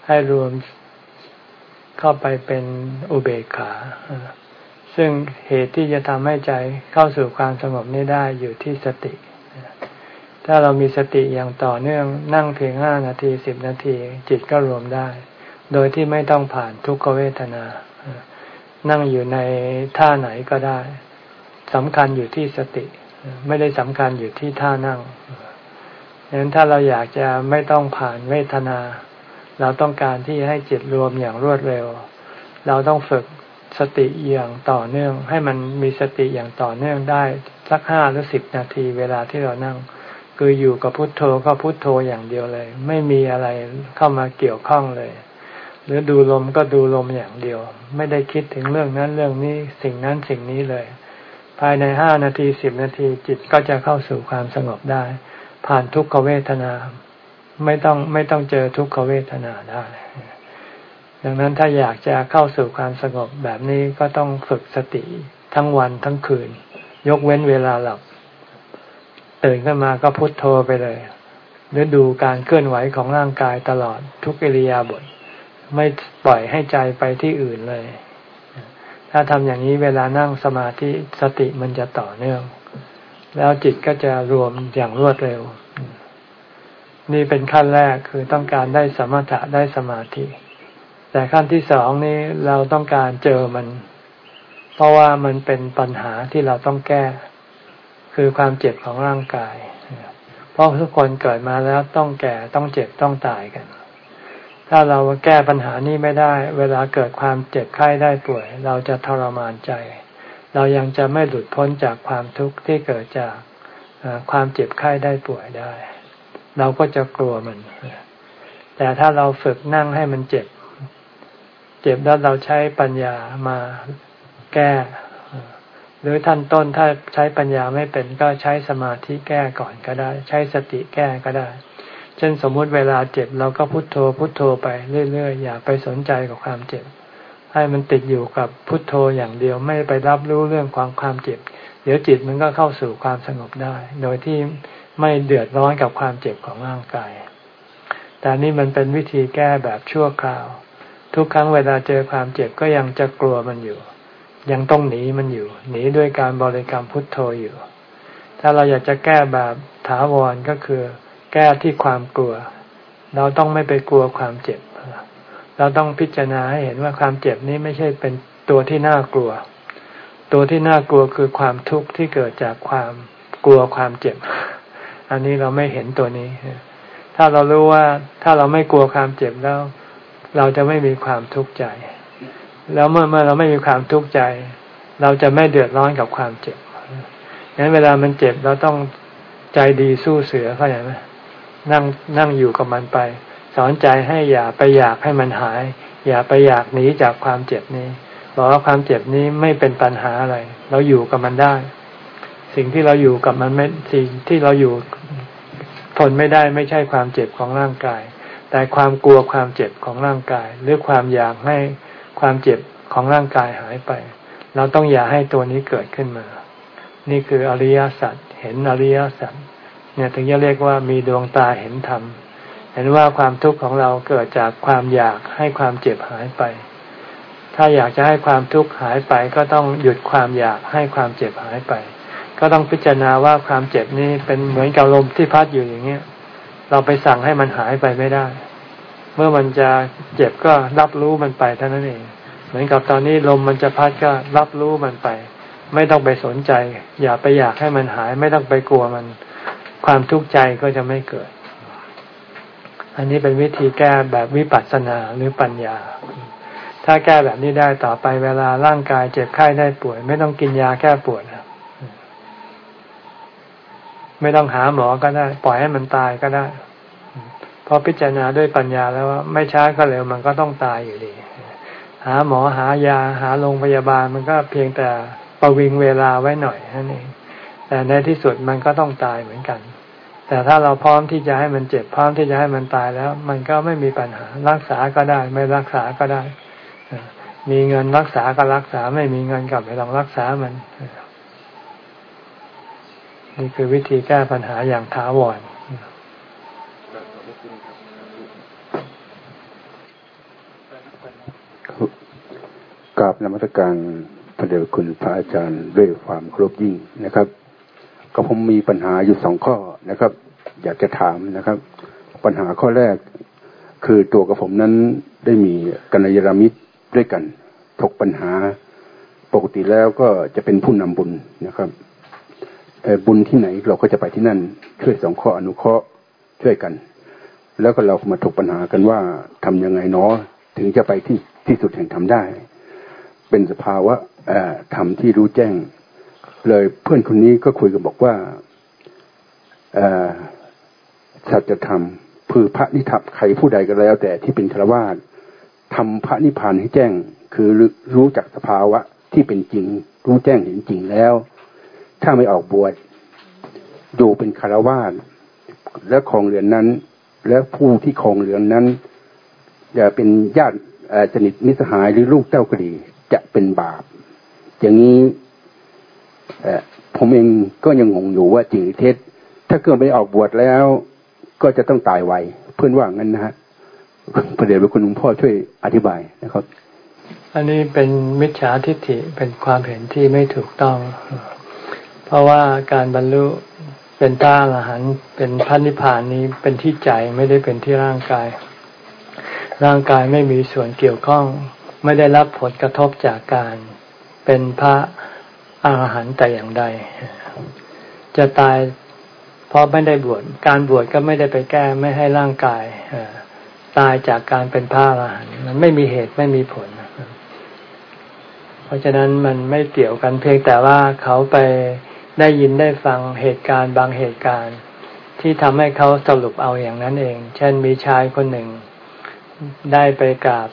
ให้รวมเข้าไปเป็นอุเบกขา ซึ่งเหตุที่จะทำให้ใจเข้าสู่ความสงบนี้ได้อยู่ที่สติ ถ้าเรามีสติอย่างต่อเนื่องนั่งเพียงห้านาทีสิบนาที จิตก็รวมได้ โดยที่ไม่ต้องผ่านทุกขเวทนา นั่งอยู่ในท่าไหนก็ได้สำคัญอยู่ที่สติ ไม่ได้สำคัญอยู่ที่ท่านั่งดังนั้นถ้าเราอยากจะไม่ต้องผ่านเวทนา เราต้องการที่ให้จิตรวมอย่างรวดเร็ว เราต้องฝึกสติอย่างต่อเนื่อง ให้มันมีสติอย่างต่อเนื่องได้สักห้าหรือสิบนาทีเวลาที่เรานั่ง คืออยู่กับพุทโธก็พุทโธอย่างเดียวเลย ไม่มีอะไรเข้ามาเกี่ยวข้องเลย หรือดูลมก็ดูลมอย่างเดียว ไม่ได้คิดถึงเรื่องนั้นเรื่องนี้สิ่งนั้นสิ่งนี้เลย ภายในห้านาทีสิบนาทีจิตก็จะเข้าสู่ความสงบได้ ผ่านทุกขเวทนา ไม่ต้องไม่ต้องเจอทุกขเวทนาได้ ดังนั้นถ้าอยากจะเข้าสู่ความสงบแบบนี้ก็ต้องฝึกสติทั้งวันทั้งคืน ยกเว้นเวลาหลับ ตื่นขึ้นมาก็พุโทโธไปเลย หรือดูการเคลื่อนไหวของร่างกายตลอดทุกอิริยาบถไม่ปล่อยให้ใจไปที่อื่นเลย ถ้าทำอย่างนี้เวลานั่งสมาธิสติมันจะต่อเนื่อง แล้วจิตก็จะรวมอย่างรวดเร็ว นี่เป็นขั้นแรกคือต้องการได้สมถะได้สมาธิ แต่ขั้นที่สองนี้เราต้องการเจอมัน เพราะว่ามันเป็นปัญหาที่เราต้องแก้ คือความเจ็บของร่างกาย เพราะทุกคนเกิดมาแล้วต้องแก่ต้องเจ็บต้องตายกัน ถ้าเราแก้ปัญหานี้ไม่ได้ เวลาเกิดความเจ็บไข้ได้ป่วย เราจะทรมานใจ เรายังจะไม่หลุดพ้นจากความทุกข์ที่เกิดจากความเจ็บไข้ได้ป่วยได้ เราก็จะกลัวมัน แต่ถ้าเราฝึกนั่งให้มันเจ็บ เจ็บแล้วเราใช้ปัญญามาแก้ หรือท่านต้นถ้าใช้ปัญญาไม่เป็นก็ใช้สมาธิแก้ก่อนก็ได้ ใช้สติแก้ก็ได้ เช่นสมมุติเวลาเจ็บเราก็พุโทโธพุโทโธไปเรื่อยๆอย่าไปสนใจกับความเจ็บ ให้มันติดอยู่กับพุทโธอย่างเดียวไม่ไปรับรู้เรื่องความความเจ็บ เดี๋ยวจิตมันก็เข้าสู่ความสงบได้ โดยที่ไม่เดือดร้อนกับความเจ็บของร่างกาย แต่นี่มันเป็นวิธีแก้แบบชั่วคราว ทุกครั้งเวลาเจอความเจ็บก็ยังจะกลัวมันอยู่ ยังต้องหนีมันอยู่ หนีด้วยการบริกรรมพุทโธอยู่ ถ้าเราอยากจะแก้แบบถาวรก็คือ แก้ที่ความกลัว เราต้องไม่ไปกลัวความเจ็บ เราต้องพิจารณาให้เห็นว่าความเจ็บนี้ไม่ใช่เป็นตัวที่น่ากลัว ตัวที่น่ากลัวคือความทุกข์ที่เกิดจากความกลัวความเจ็บ อันนี้เราไม่เห็นตัวนี้ ถ้าเรารู้ว่าถ้าเราไม่กลัวความเจ็บแล้ว เราจะไม่มีความทุกข์ใจ แล้วเมื่อเมื่อเราไม่มีความทุกข์ใจ เราจะไม่เดือดร้อนกับความเจ็บงั้นเวลามันเจ็บเราต้องใจดีสู้เสือเข้าใจไหม นั่งนั่งอยู่กับมันไป สอนใจให้อย่าไปอยากให้มันหาย อย่าไปอยากหนีจากความเจ็บนี้บอกว่าความเจ็บนี้ไม่เป็นปัญหาอะไร เราอยู่กับมันได้ สิ่งที่เราอยู่กับมันไม่สิ่งที่เราอยู่ทนไม่ได้ไม่ใช่ความเจ็บของร่างกาย แต่ความกลัวความเจ็บของร่างกาย หรือความอยากให้ความเจ็บของร่างกายหายไป เราต้องอย่าให้ตัวนี้เกิดขึ้นมา นี่คืออริยสัจเห็นอริยสัจ เนี่ยถึงจะเรียกว่ามีดวงตาเห็นธรรม เห็นว่าความทุกข์ของเราเกิดจากความอยากให้ความเจ็บหายไป ถ้าอยากจะให้ความทุกข์หายไปก็ต้องหยุดความอยากให้ความเจ็บหายไป ก็ต้องพิจารณาว่าความเจ็บนี้เป็นเหมือนกับลมที่พัดอยู่อย่างเงี้ย เราไปสั่งให้มันหายไปไม่ได้ เมื่อมันจะเจ็บก็รับรู้มันไปเท่านั้นเอง เหมือนกับตอนนี้ลมมันจะพัดก็รับรู้มันไป ไม่ต้องไปสนใจ อย่าไปอยากให้มันหาย ไม่ต้องไปกลัวมัน ความทุกข์ใจก็จะไม่เกิด อันนี้เป็นวิธีแก้แบบวิปัสสนาหรือปัญญา ถ้าแก้แบบนี้ได้ต่อไปเวลาร่างกายเจ็บไข้ได้ป่วย ไม่ต้องกินยาแก้ปวดไม่ต้องหาหมอก็ได้ ปล่อยให้มันตายก็ได้พอพิจารณาด้วยปัญญาแล้วว่าไม่ช้าก็เร็วมันก็ต้องตายอยู่ดี หาหมอหายาหาโรงพยาบาลมันก็เพียงแต่ประวิงเวลาไว้หน่อยนั่นเองแต่ในที่สุดมันก็ต้องตายเหมือนกัน แต่ถ้าเราพร้อมที่จะให้มันเจ็บพร้อมที่จะให้มันตายแล้ว มันก็ไม่มีปัญหา รักษาก็ได้ ไม่รักษาก็ได้ มีเงินรักษาก็รักษาไม่มีเงินก็ไม่ต้องรักษามัน นี่คือวิธีแก้ปัญหาอย่างถาวร
กราบนมัสการพระเดชคุณพระอาจารย์ด้วยความเคารพยิ่งนะครับ ก็ผมมีปัญหาอยู่สองข้อนะครับ อยากจะถามนะครับ ปัญหาข้อแรก คือตัวกับผมนั้นได้มีกัญยามิตรด้วยกันถกปัญหาปกติแล้วก็จะเป็นผู้นำบุญนะครับบุญที่ไหนเราก็จะไปที่นั่น ช่วยสองข้ออนุเคราะห์ช่วยกัน แล้วก็เรามาถกปัญหากันว่าทํำยังไงเนาะถึงจะไปที่ที่สุดแห่งทำได้ เป็นสภาวะธรรมที่รู้แจ้ง เลยเพื่อนคนนี้ก็คุยกันบอกว่าสัจธรรมคือพระนิทับใครผู้ใดก็แล้ว แต่ที่เป็นฆราวาสทำพระนิพพานให้แจ้ง คือรู้จักสภาวะที่เป็นจริง รู้แจ้งเห็นจริงแล้ว ถ้าไม่ออกบวชดูเป็นคารวาสและครองเรือนนั้น และผู้ที่ครองเรือนนั้นจะเป็นญาติสนิทมิสหายหรือลูกเจ้ากดีจะเป็นบาป อย่างนี้ ผมเองก็ยังงงอยู่ว่าจริงเท็จ ถ้าเกิดไปออกบวชแล้วก็จะต้องตายไวเพื่อนว่างั้นนะฮะพระเดชพระคุณหลวงพ่อช่วยอธิบายนะครับ
อันนี้เป็นมิจฉาทิฏฐิเป็นความเห็นที่ไม่ถูกต้อง เพราะว่าการบรรลุเป็นต้าอรหันเป็นพันนิพพานนี้เป็นที่ใจไม่ได้เป็นที่ร่างกาย ร่างกายไม่มีส่วนเกี่ยวข้อง ไม่ได้รับผลกระทบจากการ เป็นพระ อาหารหันต์แต่อย่างใด จะตายเพราะไม่ได้บวชการบวชก็ไม่ได้ไปแก้ไม่ให้ร่างกายตายจากการเป็นพระอรหันต์มันไม่มีเหตุไม่มีผล เพราะฉะนั้นมันไม่เกี่ยวกันเพียงแต่ว่าเขาไปได้ยินได้ฟังเหตุการณ์บางเหตุการณ์ ที่ทำให้เขาสรุปเอาอย่างนั้นเอง เช่นมีชายคนหนึ่ง ได้ไปกราบ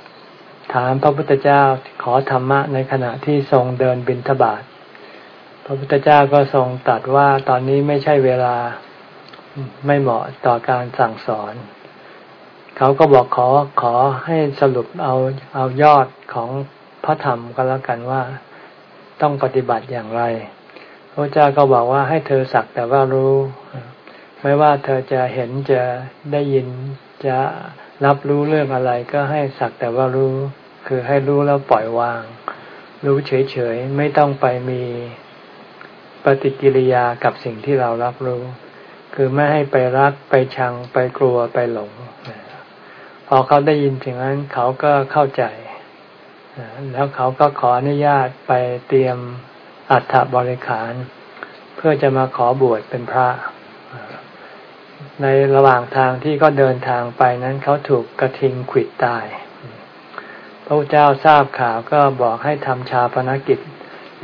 ถามพระพุทธเจ้าขอธรรมะในขณะที่ทรงเดินบิณฑบาต พระพุทธเจ้าก็ทรงตรัสว่าตอนนี้ไม่ใช่เวลาไม่เหมาะต่อการสั่งสอน เขาก็บอกขอขอให้สรุปเอาเอายอดของพระธรรมก็แล้วกันว่าต้องปฏิบัติอย่างไรพระเจ้าก็บอกว่าให้เธอสักแต่ว่ารู้ ไม่ว่าเธอจะเห็นจะได้ยินจะรับรู้เรื่องอะไร ก็ให้สักแต่ว่ารู้ คือให้รู้แล้วปล่อยวาง รู้เฉยๆไม่ต้องไปมี ปฏิกิริยากับสิ่งที่เรารับรู้ คือไม่ให้ไปรักไปชังไปกลัวไปหลง พอเขาได้ยินถึงนั้นเขาก็เข้าใจ แล้วเขาก็ขออนุญาตไปเตรียมอัฐบริขาร เพื่อจะมาขอบวชเป็นพระ ในระหว่างทางที่ก็เดินทางไปนั้นเขาถูกกระทิงขิดตาย พระเจ้าทราบข่าวก็บอกให้ทำชาปนกิจ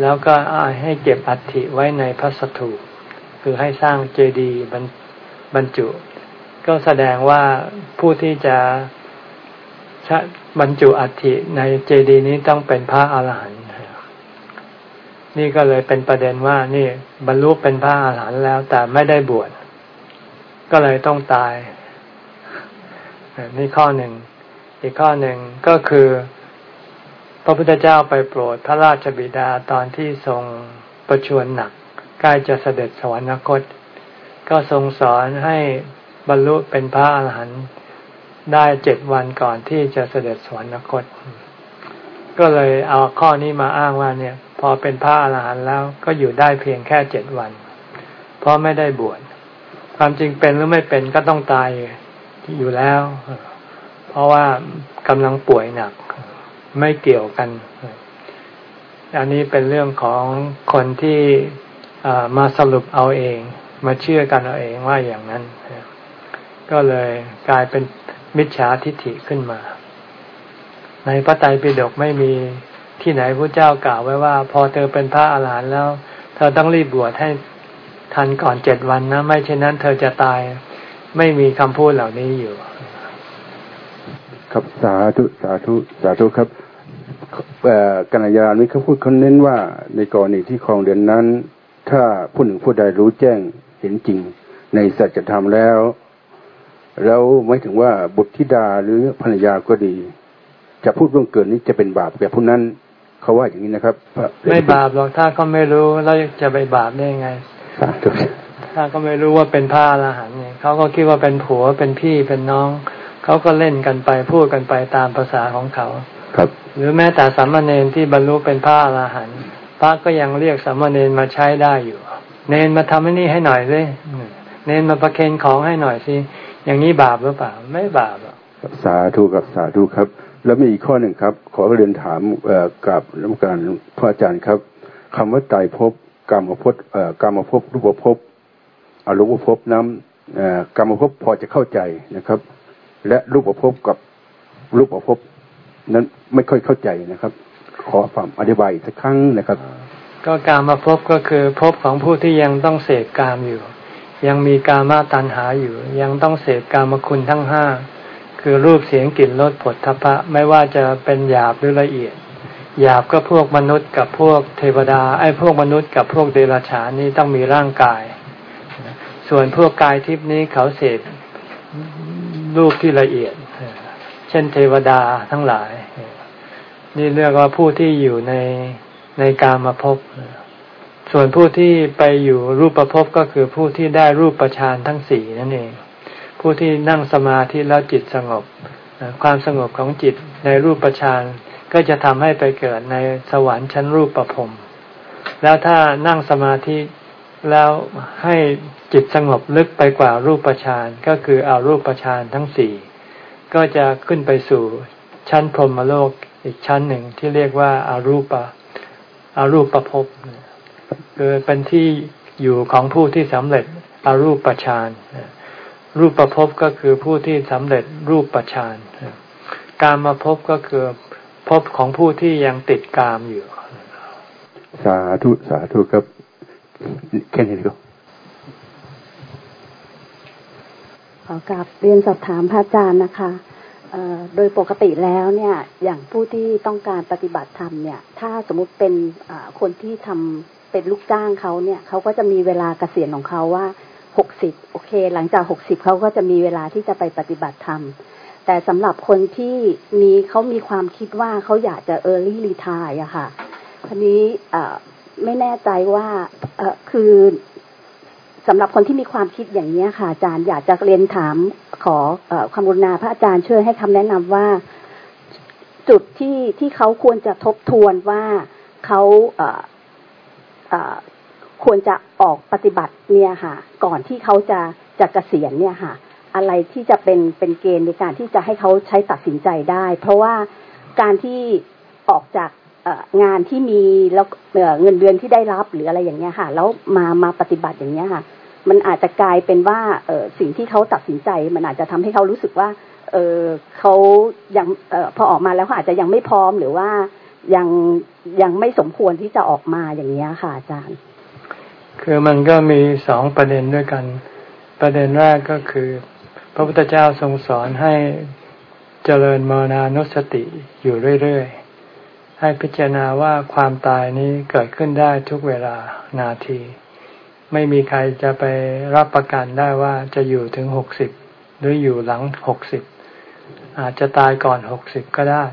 แล้วก็ให้เก็บอัฐิไว้ในพระสถูปคือให้สร้างเจดีย์บรรจุ ก็แสดงว่าผู้ที่จะบรรจุอัฐิในเจดีย์นี้ต้องเป็นพระอาหารหันต์นี่ก็เลยเป็นประเด็นว่านี่บรรลุเป็นพระอาหารหันต์แล้วแต่ไม่ได้บวชก็เลยต้องตายนี่ข้อหนึ่ง อีกข้อหนึ่งก็คือ ระพุทธเจ้าไปโปรดพระราชบิดาตอนที่ทรงประชวรหนักใกล้จะเสด็จสวรรคต ก็ทรงสอนให้บรรลุเป็นพระอาหารหันต์ได้เจ็ดวันก่อนที่จะเสด็จสวรรคต ก็เลยเอาข้อนี้มาอ้างว่าเนี่ย พอเป็นพระอรหันต์แล้วก็อยู่ได้เพียงแค่เจ็ดวัน เพราะไม่ได้บวชความจริงเป็นหรือไม่เป็นก็ต้องตายอยู่แล้ว เพราะว่ากำลังป่วยหนัก ไม่เกี่ยวกัน อันนี้เป็นเรื่องของคนที่มาสรุปเอาเอง มาเชื่อกันเอาเองว่าอย่างนั้น ก็เลยกลายเป็นมิจฉาทิฏฐิขึ้นมา ในพระไตรปิฎกไม่มีที่ไหนพระเจ้ากล่าวไว้ว่า พอเธอเป็นพระอาหารหันต์แล้ว เธอต้องรีบบวชให้ทันก่อนเจ็ดวันนะ ไม่เช่นนั้น เธอจะตายไม่มีคำพูดเหล่านี้อยู่
ครับสาธุสาธุสาธุครับ กัญญาณนี้เขาพูดเขาเน้นว่าในกรณีที่คลองเดือนนั้น ถ้าผู้หนึ่งผู้ใดรู้แจ้งเห็นจริง ในสัจธรรมแล้ว แล้วไม่ถึงว่าบุตรธิดาหรือภรรยาก็ดี จะพูดร่วงเกินนี้จะเป็นบาปแต่ผู้นั้นเขาว่าอย่างนี้นะครับ
ไม่บาปหรอกถ้าก็ไม่รู้แล้วจะไปบาปได้ยังไงถ้าก็ไม่รู้ว่าเป็นพระอรหันต์เนี่ยเขาก็คิดว่าเป็นผัวเป็นพี่เป็นน้องเขาก็เล่นกันไปพูดกันไปตามภาษาของเขา
ครับ
หรือแม้แต่สามเณรที่บรรลุเป็นพระอรหันต์พระก็ยังเรียกสามเณรมาใช้ได้อยู่ เนนมาทำให้นี่ให้หน่อยเลยเนนมาประเคนของให้หน่อยสิอย่างนี้บาปหรือเปล่า ไม่บาปอะ
สาธุกับสาธุครับ แล้วมีอีกข้อหนึ่งครับ ขอเรียนถามกับรัฐการพระอาจารย์ครับคำว่าไตรภพกรรมภพกรรมภพรูปภพอรูปภพน้ำกรรมภพพอจะเข้าใจนะครับ และรูปภพกับรูปภพ นั้นไม่ค่อยเข้าใจนะครับ ขอความอธิบายอีกสักครั้งนะครับ
ก็การมาพบก็คือพบของผู้ที่ยังต้องเสกกามอยู่ ยังมีกามาตัณหาอยู่ ยังต้องเสพกามคุณทั้งห้าคือรูปเสียงกลิ่นรสผลทพะไม่ว่าจะเป็นหยาบหรือละเอียดหยาบก็พวกมนุษย์กับพวกเทวดาไอ้พวกมนุษย์กับพวกเดรัจฉานนี่ต้องมีร่างกาย ส่วนพวกกายทิพนี้เขาเสพรูปที่ละเอียด เช่นเทวดาทั้งหลาย นี่เรียกว่าผู้ที่อยู่ในในกามาพบ ส่วนผู้ที่ไปอยู่รูปประพบก็คือผู้ที่ได้รูปประชานทั้งสี่นั่นเอง ผู้ที่นั่งสมาธิแล้วจิตสงบ ความสงบของจิตในรูปประชานก็จะทำให้ไปเกิดในสวรรค์ชั้นรูปประพรมแล้วถ้านั่งสมาธิแล้วให้จิตสงบลึกไปกว่ารูปประชานก็คือเอารูปประชานทั้งสี่ ก็จะขึ้นไปสู่ชั้นพรหมโลกอีกชั้นหนึ่งที่เรียกว่าอารูปะอารูปประพบคือเป็นที่อยู่ของผู้ที่สำเร็จอรูปฌานรูปประพบก็คือผู้ที่สำเร็จรูปประฌานการมาพบก็คือพบของผู้ที่ยังติดกามอยู่
สาธุสาธุครับแค่นี้ก็
ขอกลับเรียนสอบถามพระอาจารย์นะคะโดยปกติแล้วเนี่ยอย่างผู้ที่ต้องการปฏิบัติธรรมเนี่ย ถ้าสมมุติเป็นคนที่ทำเป็นลูกจ้างเขาเนี่ยเขาก็จะมีเวลาเกษียณของเขาว่าหกสิบโอเค หลังจากหกสิบเขาก็จะมีเวลาที่จะไปปฏิบัติธรรม แต่สำหรับคนที่มีเขามีความคิดว่าเขาอยากจะ early retire อะค่ะทีนี้ไม่แน่ใจว่าคือ สำหรับคนที่มีความคิดอย่างนี้ค่ะอาจารย์อยากจะเรียนถามขออความกรุณาพระอาจารย์ช่วยให้คำแนะนำว่าจุดที่ที่เขาควรจะทบทวนว่าเขาควรจะออกปฏิบัติเนี่ยค่ะ ก่อนที่เขาจะจะกะเกษียณเนี่ยค่ะ อะไรที่จะเป็นเป็นเกณฑ์ในการที่จะให้เขาใช้ตัดสินใจได้ เพราะว่าการที่ออกจากงานที่มีแล้วเงินเดือนที่ได้รับหรืออะไรอย่างเงี้ยค่ะ แล้วมามาปฏิบัติอย่างเงี้ยค่ะ มันอาจจะกลายเป็นว่าเออสิ่งที่เขาตัดสินใจ มันอาจจะทำให้เขารู้สึกว่า เออเขายังเออพอออกมาแล้วเขาอาจจะยังไม่พร้อมหรือว่ายังยังไม่สมควรที่จะออกมาอย่างเงี้ค่ะอาจารย์
คือมันก็มีสองประเด็นด้วยกัน ประเด็นแรกก็คือ พระพุทธเจ้าทรงสอนให้เจริญมรณานุสติอยู่เรื่อยๆให้พิจารณาว่าความตายนี้เกิดขึ้นได้ทุกเวลานาที ไม่มีใครจะไปรับประกันได้ว่าจะอยู่ถึงหกสิบหรืออยู่หลังหกสิบอาจจะตายก่อนหกสิบก็ได้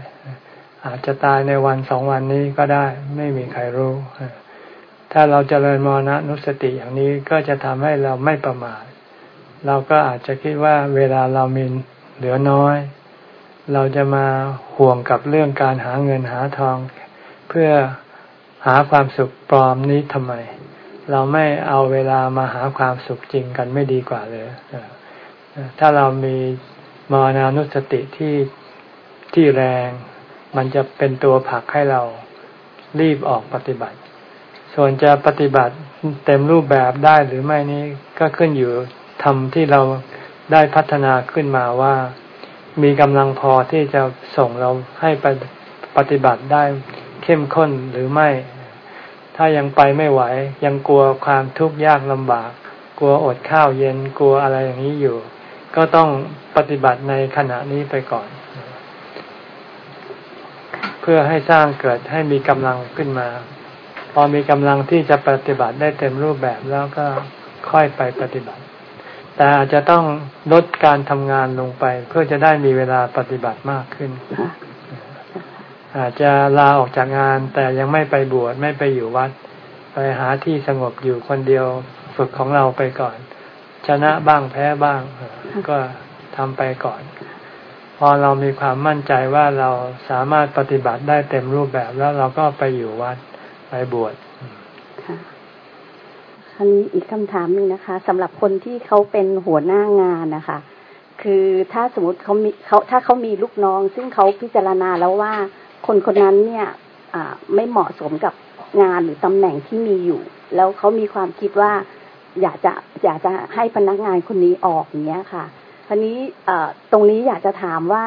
อาจจะตายในวันสองวันนี้ก็ได้ ไม่มีใครรู้ ถ้าเราจเจริญมรณะนุสติอย่างนี้ก็จะทำให้เราไม่ประมาทเราก็อาจจะคิดว่าเวลาเรามีเหลือน้อย เราจะมาห่วงกับเรื่องการหาเงินหาทอง เพื่อหาความสุขปลอมนี้ทำไม เราไม่เอาเวลามาหาความสุขจริงกันไม่ดีกว่าเลยถ้าเรามีมรณานุสติที่ที่แรง มันจะเป็นตัวผลักให้เรารีบออกปฏิบัติ ส่วนจะปฏิบัติเต็มรูปแบบได้หรือไม่นี้ก็ขึ้นอยู่ทำที่เราได้พัฒนาขึ้นมาว่า มีกำลังพอที่จะส่งเราให้ไปปฏิบัติได้เข้มข้นหรือไม่ ถ้ายังไปไม่ไหว ยังกลัวความทุกข์ยากลำบาก กลัวอดข้าวเย็นกลัวอะไรอย่างนี้อยู่ ก็ต้องปฏิบัติในขณะนี้ไปก่อน เพื่อให้สร้างเกิดให้มีกำลังขึ้นมา พอมีกำลังที่จะปฏิบัติได้เต็มรูปแบบแล้วก็ค่อยไปปฏิบัติ แต่อาจจะต้องลดการทำงานลงไป เพื่อจะได้มีเวลาปฏิบัติมากขึ้น อาจจะลาออกจากงาน แต่ยังไม่ไปบวชไม่ไปอยู่วัด ไปหาที่สงบอยู่คนเดียวฝึกของเราไปก่อน ชนะบ้างแพ้บ้าง ก็ทำไปก่อน พอเรามีความมั่นใจว่าเราสามารถปฏิบัติได้เต็มรูปแบบแล้วเราก็ไปอยู่วัดไปบวช
อันนี้อีกคำถามหนึ่งนะคะสำหรับคนที่เขาเป็นหัวหน้างานนะคะ คือถ้าสมมติเขามีเขาถ้าเขามีลูกน้อง ซึ่งเขาพิจารณาแล้วว่า คนคนนั้นเนี่ยไม่เหมาะสมกับงานหรือตำแหน่งที่มีอยู่ แล้วเขามีความคิดว่าอยากจะอยากจะให้พนักงานคนนี้ออกอย่างเงี้ยค่ะทีนี้ตรงนี้อยากจะถามว่า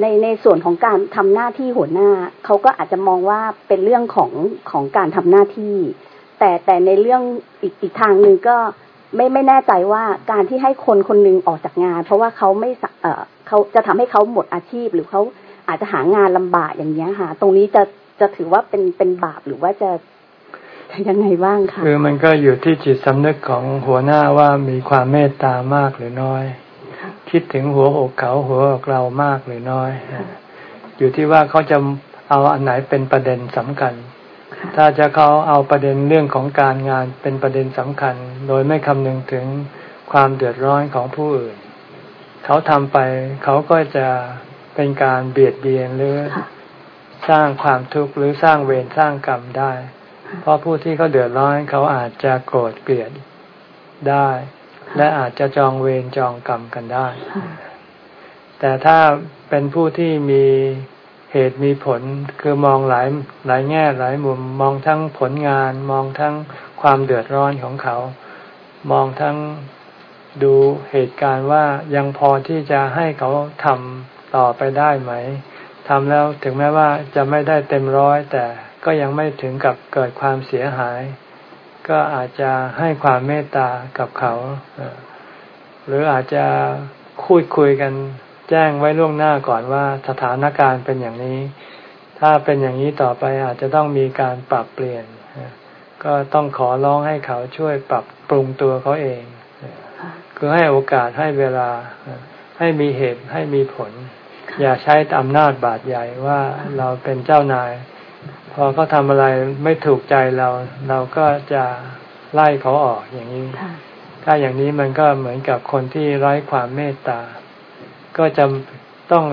ในในส่วนของการทำหน้าที่หัวหน้าเขาก็อาจจะมองว่าเป็นเรื่องของของการทำหน้าที่ แต่แต่ในเรื่องอีกอีกทางหนึ่งก็ไม่ไม่แน่ใจว่าการที่ให้คนคนนึงออกจากงาน เพราะว่าเขาไม่เออเขาจะทำให้เขาหมดอาชีพหรือเขา อาจจะหางานลำบากอย่างเงี้ยค่ะ ตรงนี้จะจะถือว่าเป็นเป็นบาปหรือว่าจะยังไงบ้างคะ
คือมันก็อยู่ที่จิตสำนึกของหัวหน้าว่ามีความเมตตามากหรือน้อย คิดถึงหัวอกเขาหัวอกเรามากหรือน้อย อยู่ที่ว่าเขาจะเอาอันไหนเป็นประเด็นสำคัญ ถ้าจะเขาเอาประเด็นเรื่องของการงานเป็นประเด็นสำคัญ โดยไม่คำนึงถึงความเดือดร้อนของผู้อื่น เขาทำไปเขาก็จะ เป็นการเบียดเบียนหรือสร้างความทุกข์หรือสร้างเวรสร้างกรรมได้ เพราะผู้ที่เขาเดือดร้อนเขาอาจจะโกรธเกลียดได้ และอาจจะจองเวรจองกรรมกันได้ แต่ถ้าเป็นผู้ที่มีเหตุมีผลคือมองหลายหลายแง่หลายมุมมองทั้งผลงาน มองทั้งความเดือดร้อนของเขา มองทั้งดูเหตุการณ์ว่ายังพอที่จะให้เขาทำ ต่อไปได้ไหมทำแล้วถึงแม้ว่าจะไม่ได้เต็มร้อยแต่ก็ยังไม่ถึงกับเกิดความเสียหาย ก็อาจจะให้ความเมตตากับเขา หรืออาจจะคุยคุยกันแจ้งไว้ล่วงหน้าก่อนว่าสถานการณ์เป็นอย่างนี้ ถ้าเป็นอย่างนี้ต่อไปอาจจะต้องมีการปรับเปลี่ยน ก็ต้องขอร้องให้เขาช่วยปรับปรุงตัวเขาเอง คือให้โอกาสให้เวลาให้มีเหตุให้มีผล อย่าใช้อำนาจบาดใหญ่ว่าเราเป็นเจ้านาย พอเขาทำอะไรไม่ถูกใจเรา เราก็จะไล่เขาออกอย่างนี้ ถ้าอย่างนี้มันก็เหมือนกับคนที่ไร้ความเมตตา ก็จะต้อง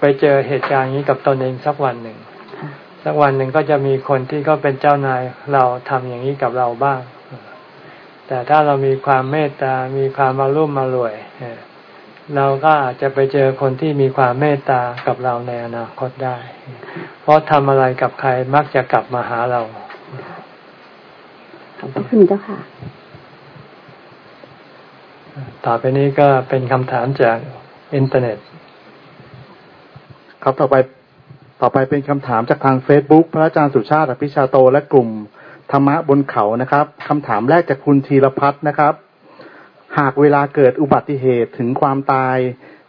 ไปเจอเหตุการณ์นี้กับตนเองสักวันหนึ่ง สักวันหนึ่งก็จะมีคนที่ก็เป็นเจ้านายเราทำอย่างนี้กับเราบ้าง แต่ถ้าเรามีความเมตตา มีความมารุ่มมารวยเราก็อาจจะไปเจอคนที่มีความเมตตากับเราในอนาคตได้ เพราะทำอะไรกับใครมักจะกลับมาหาเรา
ขอบคุณเจ้าค่ะ
ต่อไปนี้ก็เป็นคำถามจากอินเทอร์เน็ต
ครับต่อไปต่อไปเป็นคำถามจากทางเฟซบุ๊กพระอาจารย์สุชาติอภิชาโตและกลุ่มธรรมะบนเขานะครับคำถามแรกจากคุณธีรพัฒน์นะครับ หากเวลาเกิดอุบัติเหตุถึงความตาย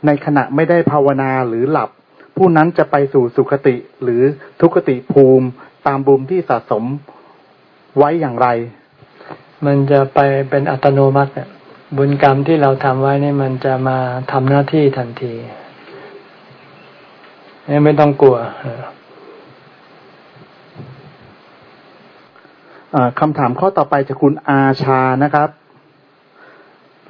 ในขณะไม่ได้ภาวนาหรือหลับ ผู้นั้นจะไปสู่สุคติหรือทุกติภูมิตามบุญที่สะสมไว้อย่างไร
มันจะไปเป็นอัตโนมัติบุญกรรมที่เราทำไว้นี่มันจะมาทำหน้าที่ทันทีไม่ต้องกลัว
คำถามข้อต่อไปจากคุณอาชานะครับ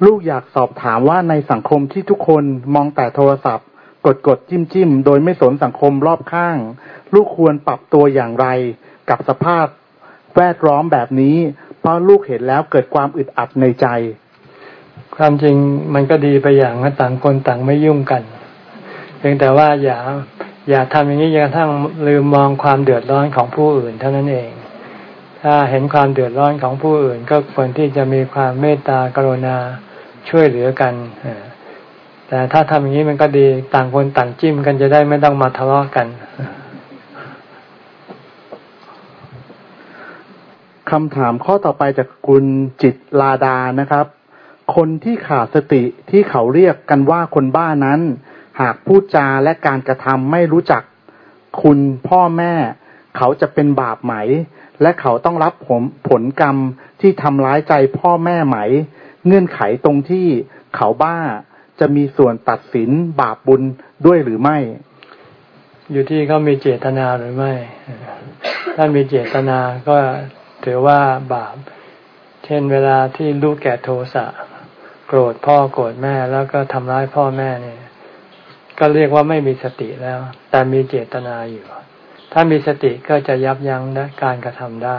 ลูกอยากสอบถามว่าในสังคมที่ทุกคนมองแต่โทรศัพท์ กดกดจิ้มจิ้มโดยไม่สนสังคมรอบข้าง ลูกควรปรับตัวอย่างไรกับสภาพแวดล้อมแบบนี้ เพราะลูกเห็นแล้วเกิดความอึดอัดในใจ
ความจริงมันก็ดีไปอย่างต่างคนต่างไม่ยุ่งกันเพียงแต่ว่าอย่าอย่าทำอย่างนี้จนกระทั่งลืมมองความเดือดร้อนของผู้อื่นเท่านั้นเอง ถ้าเห็นความเดือดร้อนของผู้อื่น ก็ควรที่จะมีความเมตตากรุณา ช่วยเหลือกันแต่ถ้าทำอย่างนี้มันก็ดีต่างคนต่างจิ้มกันจะได้ไม่ต้องมาทะเลาะกัน
คำถามข้อต่อไปจากคุณจิตลาดานะครับ คนที่ขาดสติที่เขาเรียกกันว่าคนบ้านั้น หากพูดจาและการกระทำไม่รู้จักคุณพ่อแม่ เขาจะเป็นบาปไหม และเขาต้องรับผลผลกรรมที่ทำร้ายใจพ่อแม่ไหม เงื่อนไขตรงที่เขาบ้าจะมีส่วนตัดสินบาปบุญด้วยหรือไม่
อยู่ที่เขามีเจตนาหรือไม่ ถ้ามีเจตนาก็ถือว่าบาป เช่นเวลาที่ลูกแก่โทสะโกรธพ่อโกรธแม่แล้วก็ทำร้ายพ่อแม่เนี่ย ก็เรียกว่าไม่มีสติแล้ว แต่มีเจตนาอยู่ ถ้ามีสติก็จะยับยั้งการกระทำได้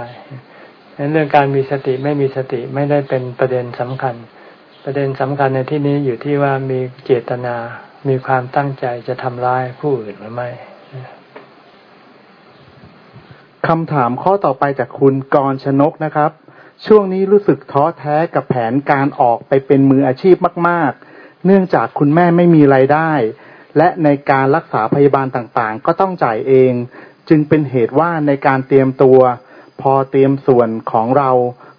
เรื่องการมีสติไม่มีสติไม่ได้เป็นประเด็นสำคัญ ประเด็นสำคัญในที่นี้อยู่ที่ว่ามีเจตนา มีความตั้งใจจะทำร้ายผู้อื่นหรือไม่
คำถามข้อต่อไปจากคุณกรชนกนะครับ ช่วงนี้รู้สึกท้อแท้กับแผนการออกไปเป็นมืออาชีพมาก ๆ เนื่องจากคุณแม่ไม่มีไรายได้ และในการรักษาพยาบาลต่างๆ ก็ต้องจ่ายเอง จึงเป็นเหตุว่าในการเตรียมตัว พอเตรียมส่วนของเรา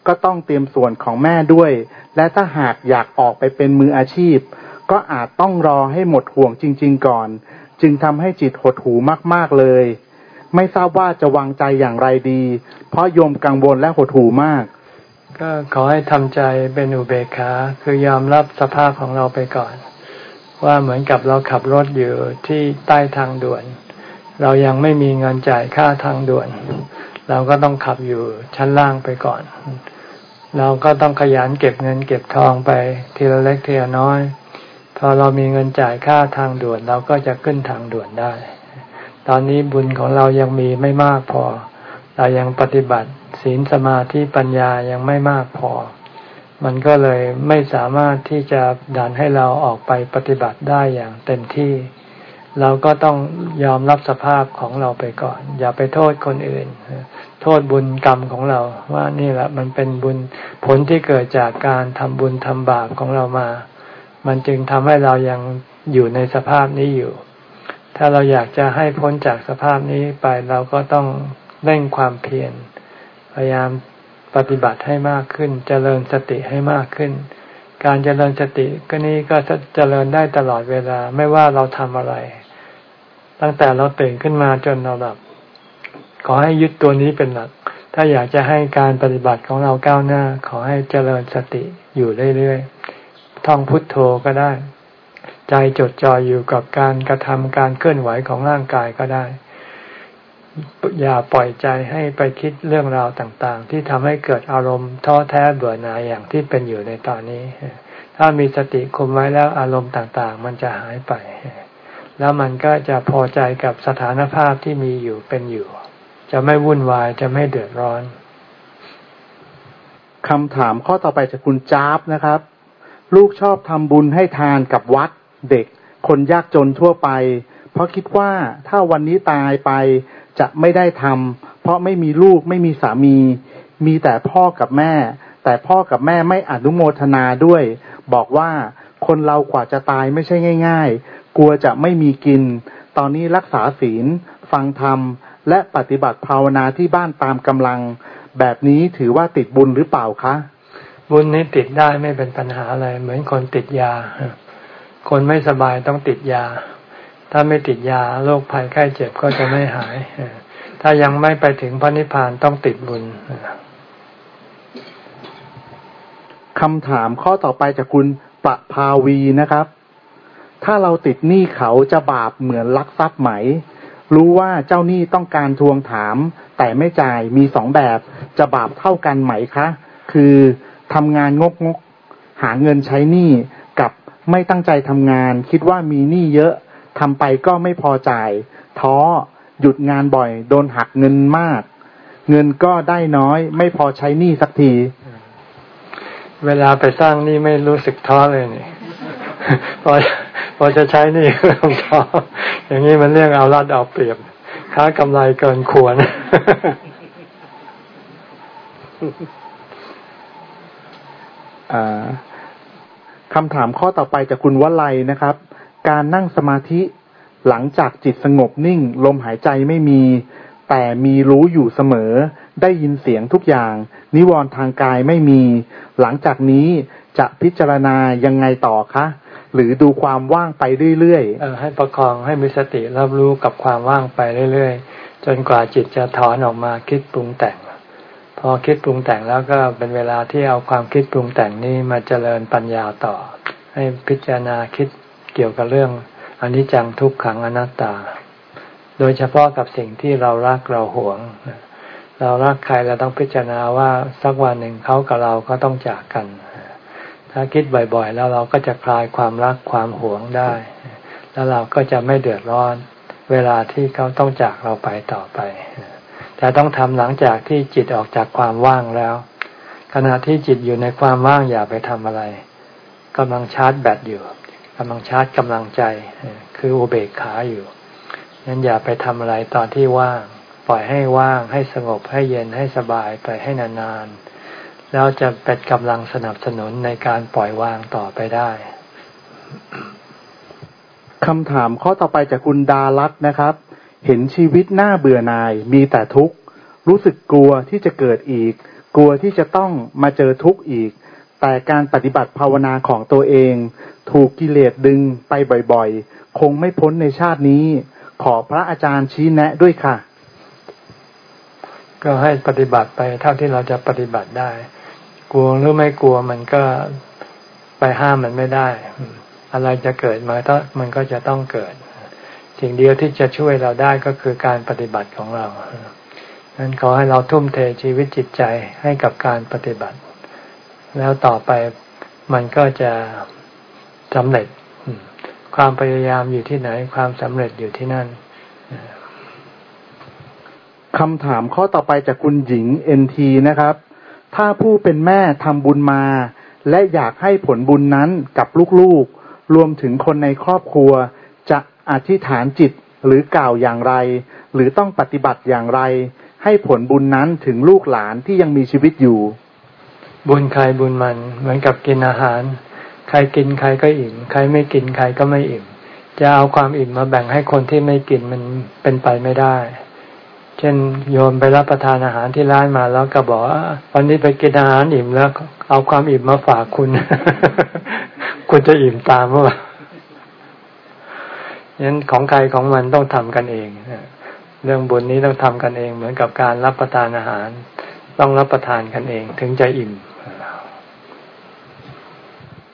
ก็ต้องเตรียมส่วนของแม่ด้วย และถ้าหากอยากออกไปเป็นมืออาชีพ ก็อาจต้องรอให้หมดห่วงจริง ๆ ก่อน จึงทำให้จิตหดหูมากๆเลย ไม่ทราบว่าจะวางใจอย่างไรดี เพราะโยมกังวลและหดหูมาก
ก็ขอให้ทำใจเป็นอุเบกขา คือยอมรับสภาพของเราไปก่อน ว่าเหมือนกับเราขับรถอยู่ที่ใต้ทางด่วน เรายังไม่มีเงินจ่ายค่าทางด่วน เราก็ต้องขับอยู่ชั้นล่างไปก่อน เราก็ต้องขยันเก็บเงินเก็บทองไปทีละเล็กทีละน้อย พอเรามีเงินจ่ายค่าทางด่วน เราก็จะขึ้นทางด่วนได้ ตอนนี้บุญของเรายังมีไม่มากพอ เรายังปฏิบัติศีลสมาธิปัญญายังไม่มากพอ มันก็เลยไม่สามารถที่จะดันให้เราออกไปปฏิบัติได้อย่างเต็มที่ เราก็ต้องยอมรับสภาพของเราไปก่อน อย่าไปโทษคนอื่น โทษบุญกรรมของเรา ว่านี่แหละมันเป็นบุญผลที่เกิดจากการทำบุญทำบาปของเรามา มันจึงทำให้เรายังอยู่ในสภาพนี้อยู่ ถ้าเราอยากจะให้พ้นจากสภาพนี้ไปเราก็ต้องเร่งความเพียรพยายามปฏิบัติให้มากขึ้นเจริญสติให้มากขึ้น การเจริญสติก็นี้ก็จะเจริญได้ตลอดเวลาไม่ว่าเราทำอะไร ตั้งแต่เราตื่นขึ้นมาจนเราหลับ ขอให้ยึดตัวนี้เป็นหลัก ถ้าอยากจะให้การปฏิบัติของเราก้าวหน้า ขอให้เจริญสติอยู่เรื่อยๆ ท่องพุทโธก็ได้ ใจจดจ่ออยู่กับการกระทำการเคลื่อนไหวของร่างกายก็ได้ อย่าปล่อยใจให้ไปคิดเรื่องราวต่างๆ ที่ทำให้เกิดอารมณ์ท้อแท้เบื่อหน่ายอย่างที่เป็นอยู่ในตอนนี้ ถ้ามีสติคุมไว้แล้วอารมณ์ต่างๆ มันจะหายไป แล้วมันก็จะพอใจกับสถานภาพที่มีอยู่เป็นอยู่ จะไม่วุ่นวายจะไม่เดือดร้อน
คำถามข้อต่อไปจากคุณจ้าบนะครับ ลูกชอบทำบุญให้ทานกับวัดเด็ก คนยากจนทั่วไป เพราะคิดว่าถ้าวันนี้ตายไปจะไม่ได้ทำเพราะไม่มีลูกไม่มีสามี มีแต่พ่อกับแม่ แต่พ่อกับแม่ไม่อนุโมทนาด้วย บอกว่าคนเรากว่าจะตายไม่ใช่ง่าย ๆ กลัวจะไม่มีกิน ตอนนี้รักษาศีล ฟังธรรม และปฏิบัติภาวนาที่บ้านตามกำลัง แบบนี้ถือว่าติดบุญหรือเปล่าคะ
บุญนี้ติดได้ไม่เป็นปัญหาอะไร เหมือนคนติดยา คนไม่สบายต้องติดยา ถ้าไม่ติดยาโรคภัยไข้เจ็บก็จะไม่หาย ถ้ายังไม่ไปถึงพระนิพพานต้องติดบุญ
คำถามข้อต่อไปจากคุณประภาวีนะครับ ถ้าเราติดหนี้เขาจะบาปเหมือนลักทรัพย์ไหม รู้ว่าเจ้าหนี้ต้องการทวงถาม แต่ไม่จ่ายมีสองแบบ จะบาปเท่ากันไหมคะ คือทำงานงกงกหาเงินใช้หนี้กับไม่ตั้งใจทำงาน คิดว่ามีหนี้เยอะทำไปก็ไม่พอจ่าย ท้อหยุดงานบ่อย โดนหักเงินมาก เงินก็ได้น้อย ไม่พอใช้หนี้สักที
เวลาไปสร้างหนี่ไม่รู้สึกท้อเลยนี่พอ พอจะใช้นี่ต้องท้ออย่างนี้มันเรื่องเอารัดเอาเปรียบ ค้ากำไรเกินควร
คำถามข้อต่อไปจากคุณวลัยนะครับ การนั่งสมาธิหลังจากจิตสงบนิ่ง ลมหายใจไม่มี แต่มีรู้อยู่เสมอ ได้ยินเสียงทุกอย่าง นิวรณ์ทางกายไม่มี หลังจากนี้จะพิจารณายังไงต่อคะ หรือดูความว่างไปเรื่อย
ๆให้ประคองให้มีสติรับรู้กับความว่างไปเรื่อยๆ จนกว่าจิตจะถอนออกมาคิดปรุงแต่ง พอคิดปรุงแต่งแล้วก็เป็นเวลาที่เอาความคิดปรุงแต่งนี้มาเจริญปัญญาต่อ ให้พิจารณาคิดเกี่ยวกับเรื่องอนิจจังทุกขังอนัตตา โดยเฉพาะกับสิ่งที่เรารักเราหวง เรารักใครเราต้องพิจารณาว่าสักวันหนึ่งเขากับเราก็ต้องจากกัน ถ้าคิดบ่อยๆ แล้วเราก็จะคลายความรักความหวงได้ แล้วเราก็จะไม่เดือดร้อนเวลาที่เขาต้องจากเราไปต่อไป แต่ต้องทำหลังจากที่จิตออกจากความว่างแล้ว ขณะที่จิตอยู่ในความว่างอย่าไปทำอะไรกำลังชาร์จแบตอยู่กำลังชาร์จกำลังใจ คืออุเบกขาอยู่นั้นอย่าไปทำอะไรตอนที่ว่าง ปล่อยให้ว่างให้สงบให้เย็นให้สบายไปให้นานๆ แล้วจะเป็นกำลังสนับสนุนในการปล่อยวางต่อไปได้
คำถามข้อต่อไปจากคุณดารัตนะครับ เห็นชีวิตหน้าเบื่อหน่าย มีแต่ทุกข์ รู้สึกกลัวที่จะเกิดอีก กลัวที่จะต้องมาเจอทุกข์อีก แต่การปฏิบัติภาวนาของตัวเอง ถูกกิเลสดึงไปบ่อยๆ คงไม่พ้นในชาตินี้ ขอพระอาจารย์ชี้แนะด้วยค่ะ
ก็ให้ปฏิบัติไปเท่าที่เราจะปฏิบัติได้ กลัวหรือไม่กลัวมันก็ไปห้ามมันไม่ได้ อะไรจะเกิดมาต้องมันก็จะต้องเกิด สิ่งเดียวที่จะช่วยเราได้ก็คือการปฏิบัติของเรานั้นขอให้เราทุ่มเทชีวิตจิตใจให้กับการปฏิบัติ แล้วต่อไปมันก็จะสำเร็จ ความพยายามอยู่ที่ไหน ความสำเร็จอยู่ที่นั่น
คำถามข้อต่อไปจากคุณหญิงเอ็นทีนะครับ ถ้าผู้เป็นแม่ทำบุญมา และอยากให้ผลบุญนั้นกับลูกๆ รวมถึงคนในครอบครัว จะอธิษฐานจิตหรือกล่าวอย่างไร หรือต้องปฏิบัติอย่างไร ให้ผลบุญนั้นถึงลูกหลานที่ยังมีชีวิตอยู่
บุญใครบุญมัน เหมือนกับกินอาหาร ใครกินใครก็อิ่ม ใครไม่กินใครก็ไม่อิ่ม จะเอาความอิ่มมาแบ่งให้คนที่ไม่กินมันเป็นไปไม่ได้ ช่นโยมไปรับประทานอาหารที่ร้านมาแล้วก็บอกว่าวันนี้ไปกินอาหารอิ่มแล้ว เอาความอิ่มมาฝากคุณ คุณจะอิ่มตามว่างั้นของใครของมันต้องทำกันเองเรื่องบุญนี้ต้องทำกันเอง เหมือนกับการรับประทานอาหาร ต้องรับประทานกันเอง ถึงจะอิ่ม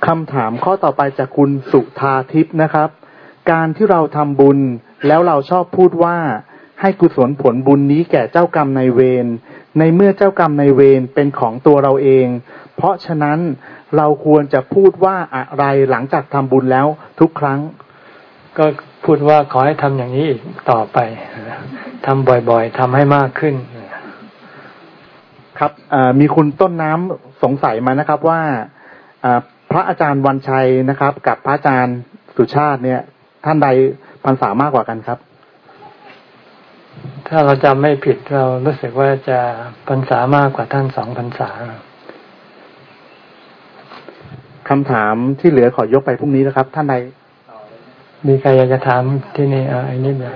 คำถามข้อต่อไปจากคุณสุธาทิพย์นะครับ การที่เราทำบุญแล้วเราชอบพูดว่า ให้กุศลผลบุญนี้แก่เจ้ากรรมในเวร ในเมื่อเจ้ากรรมในเวรเป็นของตัวเราเอง เพราะฉะนั้นเราควรจะพูดว่าอะไรหลังจากทำบุญแล้วทุกครั้ง
ก็พูดว่าขอให้ทำอย่างนี้อีกต่อไปทำบ่อยๆทำให้มากขึ้น
ครับมีคุณต้นน้ำสงสัยมานะครับว่าพระอาจารย์วันชัยนะครับ กับพระอาจารย์สุชาติเนี่ย ท่านใดพรรษามากกว่ากันครับ
ถ้าเราจำไม่ผิดเรารู้สึกว่าจะพรรษามากกว่าท่านสองพรรษา
คำถามที่เหลือขอยกไปพรุ่งนี้นะครับ ท่านใด
มีใครอยากจะถามที่นี่อ่าไอ้นี่เลย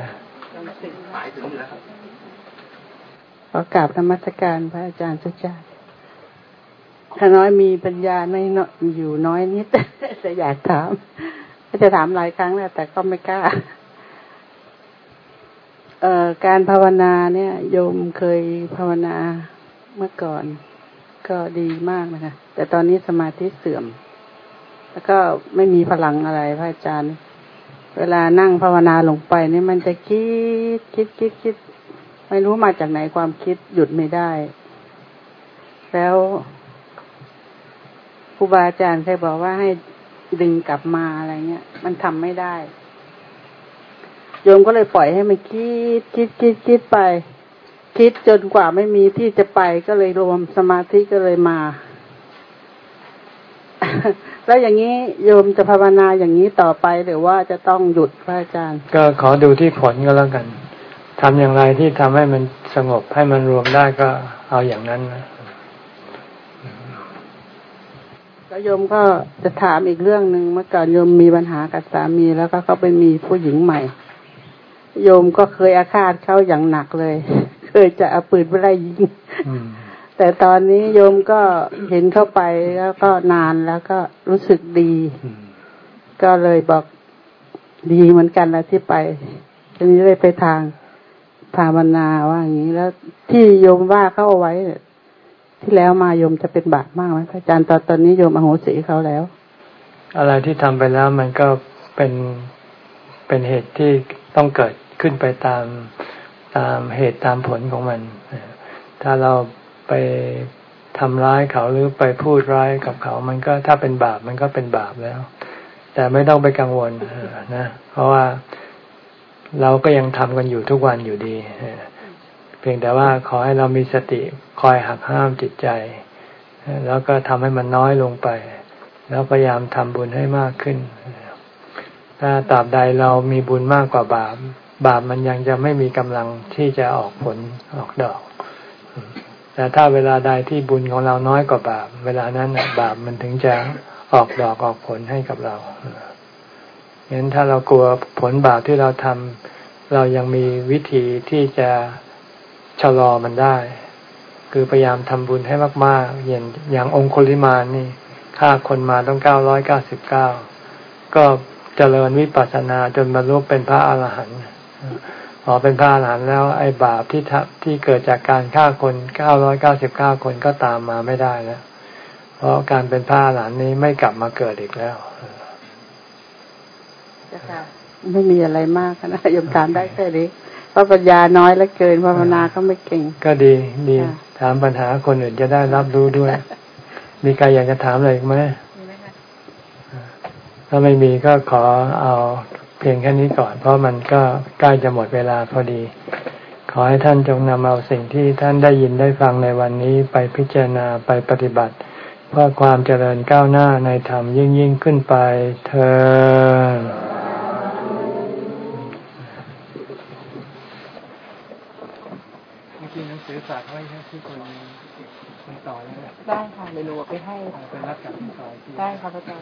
ขอกราบธรรมสการพระอาจารย์สุชาติถ้าน้อยมีปัญญาไม่อยู่น้อยนิดจะอยากถามจะถามหลายครั้งแล้วแต่ก็ไม่กล้าเอ่อ การภาวนาเนี่ยโยมเคยภาวนาเมื่อก่อน ก็ดีมากนะคะ แต่ตอนนี้สมาธิเสื่อม แล้วก็ไม่มีพลังอะไรพระอาจารย์ เวลานั่งภาวนาลงไปนี่มันจะคิดคิดคิดคิดไม่รู้มาจากไหนความคิดหยุดไม่ได้ แล้วครูบาอาจารย์เคยบอกว่าให้ดึงกลับมาอะไรเงี้ย มันทำไม่ได้ โยมก็เลยปล่อยให้มันคิดคิดคิดคิดไป คิดจนกว่าไม่มีที่จะไปก็เลยรวมสมาธิก็เลยมา แล้วอย่างนี้โยมจะภาวนาอย่างนี้ต่อไปหรือว่าจะต้องหยุดพระอาจารย์
ก็ขอดูที่ผลก็แล้วกันทำอย่างไรที่ทำให้มันสงบให้มันรวมได้ก็เอาอย่างนั้นนะ
แล้วโยมก็จะถามอีกเรื่องหนึ่งเมื่อก่อนโยมมีปัญหากับสามีแล้วก็เขาไปมีผู้หญิงใหม่ โยมก็เคยอาฆาตเขาอย่างหนักเลย เคยจะเอาปืนไปไล่ยิงแต่ตอนนี้โยมก็เห็นเข้าไปแล้วก็นานแล้วก็รู้สึกดี ก็เลยบอกดีเหมือนกันนะที่ไปทีนี้เลยไปทางภาวนาว่าอย่างนี้แล้วที่โยมว่าเขาเอาไว้ที่แล้วมาโยมจะเป็นบาปมากไหมพระอาจารย์ตอนตอนนี้โยมอโหสิเขาแล้ว
อะไรที่ทำไปแล้วมันก็เป็นเป็นเหตุที่ ต้องเกิดขึ้นไปตามตามเหตุตามผลของมัน ถ้าเราไปทำร้ายเขาหรือไปพูดร้ายกับเขา มันก็ถ้าเป็นบาปมันก็เป็นบาปแล้ว แต่ไม่ต้องไปกังวลนะ เพราะว่าเราก็ยังทำกันอยู่ทุกวันอยู่ดีเพียงแต่ว่าขอให้เรามีสติคอยหักห้ามจิตใจ แล้วก็ทำให้มันน้อยลงไป แล้วพยายามทำบุญให้มากขึ้น ถ้าตราบใดเรามีบุญมากกว่าบาป บาปมันยังจะไม่มีกำลังที่จะออกผลออกดอก แต่ถ้าเวลาใดที่บุญของเราน้อยกว่าบาป เวลานั้นบาปมันถึงจะออกดอกออกผลให้กับเรางั้นถ้าเรากลัวผลบาปที่เราทำเรายังมีวิธีที่จะชะลอมันได้ คือพยายามทำบุญให้มากๆ อย่างอย่างองคุลิมานนี่ฆ่าคนมาต้องเก้าร้อยเก้าสิบเก้าก็ เจริญวิปัสสนาจนบรรลุเป็นพระอาหารหันต์พอเป็นพระอรหันต์แล้วไอ้บาปที่ที่เกิดจากการฆ่าคนเก้าร้อยเก้าสิบเก้าคนก็ตามมาไม่ได้แล้ว เพราะการเป็นพระอรหันต์นี้ไม่กลับมาเกิดอีกแล้ว
ไม่มีอะไรมากนะยมถามได้แค่นี้เพราะปัญญาน้อยและเกินภาวนาก็ไม่เก่ง
ก็ดีดีถามปัญหาคนอื่นจะได้รับรู้ด้วย มีใครอยากจะถามอะไรอีกไหม ถ้าไม่มีก็ขอเอาเพียงแค่นี้ก่อน เพราะมันก็ใกล้จะหมดเวลาพอดี ขอให้ท่านจงนำเอาสิ่งที่ท่านได้ยินได้ฟังในวันนี้ไปพิจารณาไปปฏิบัติ เพื่อความเจริญก้าวหน้าในธรรมยิ่งยิ่งขึ้นไปเธอ
ดได้ค่ะเมนูไปให้
ไปรับกับต่อ
ได้ค่ะอาจารย์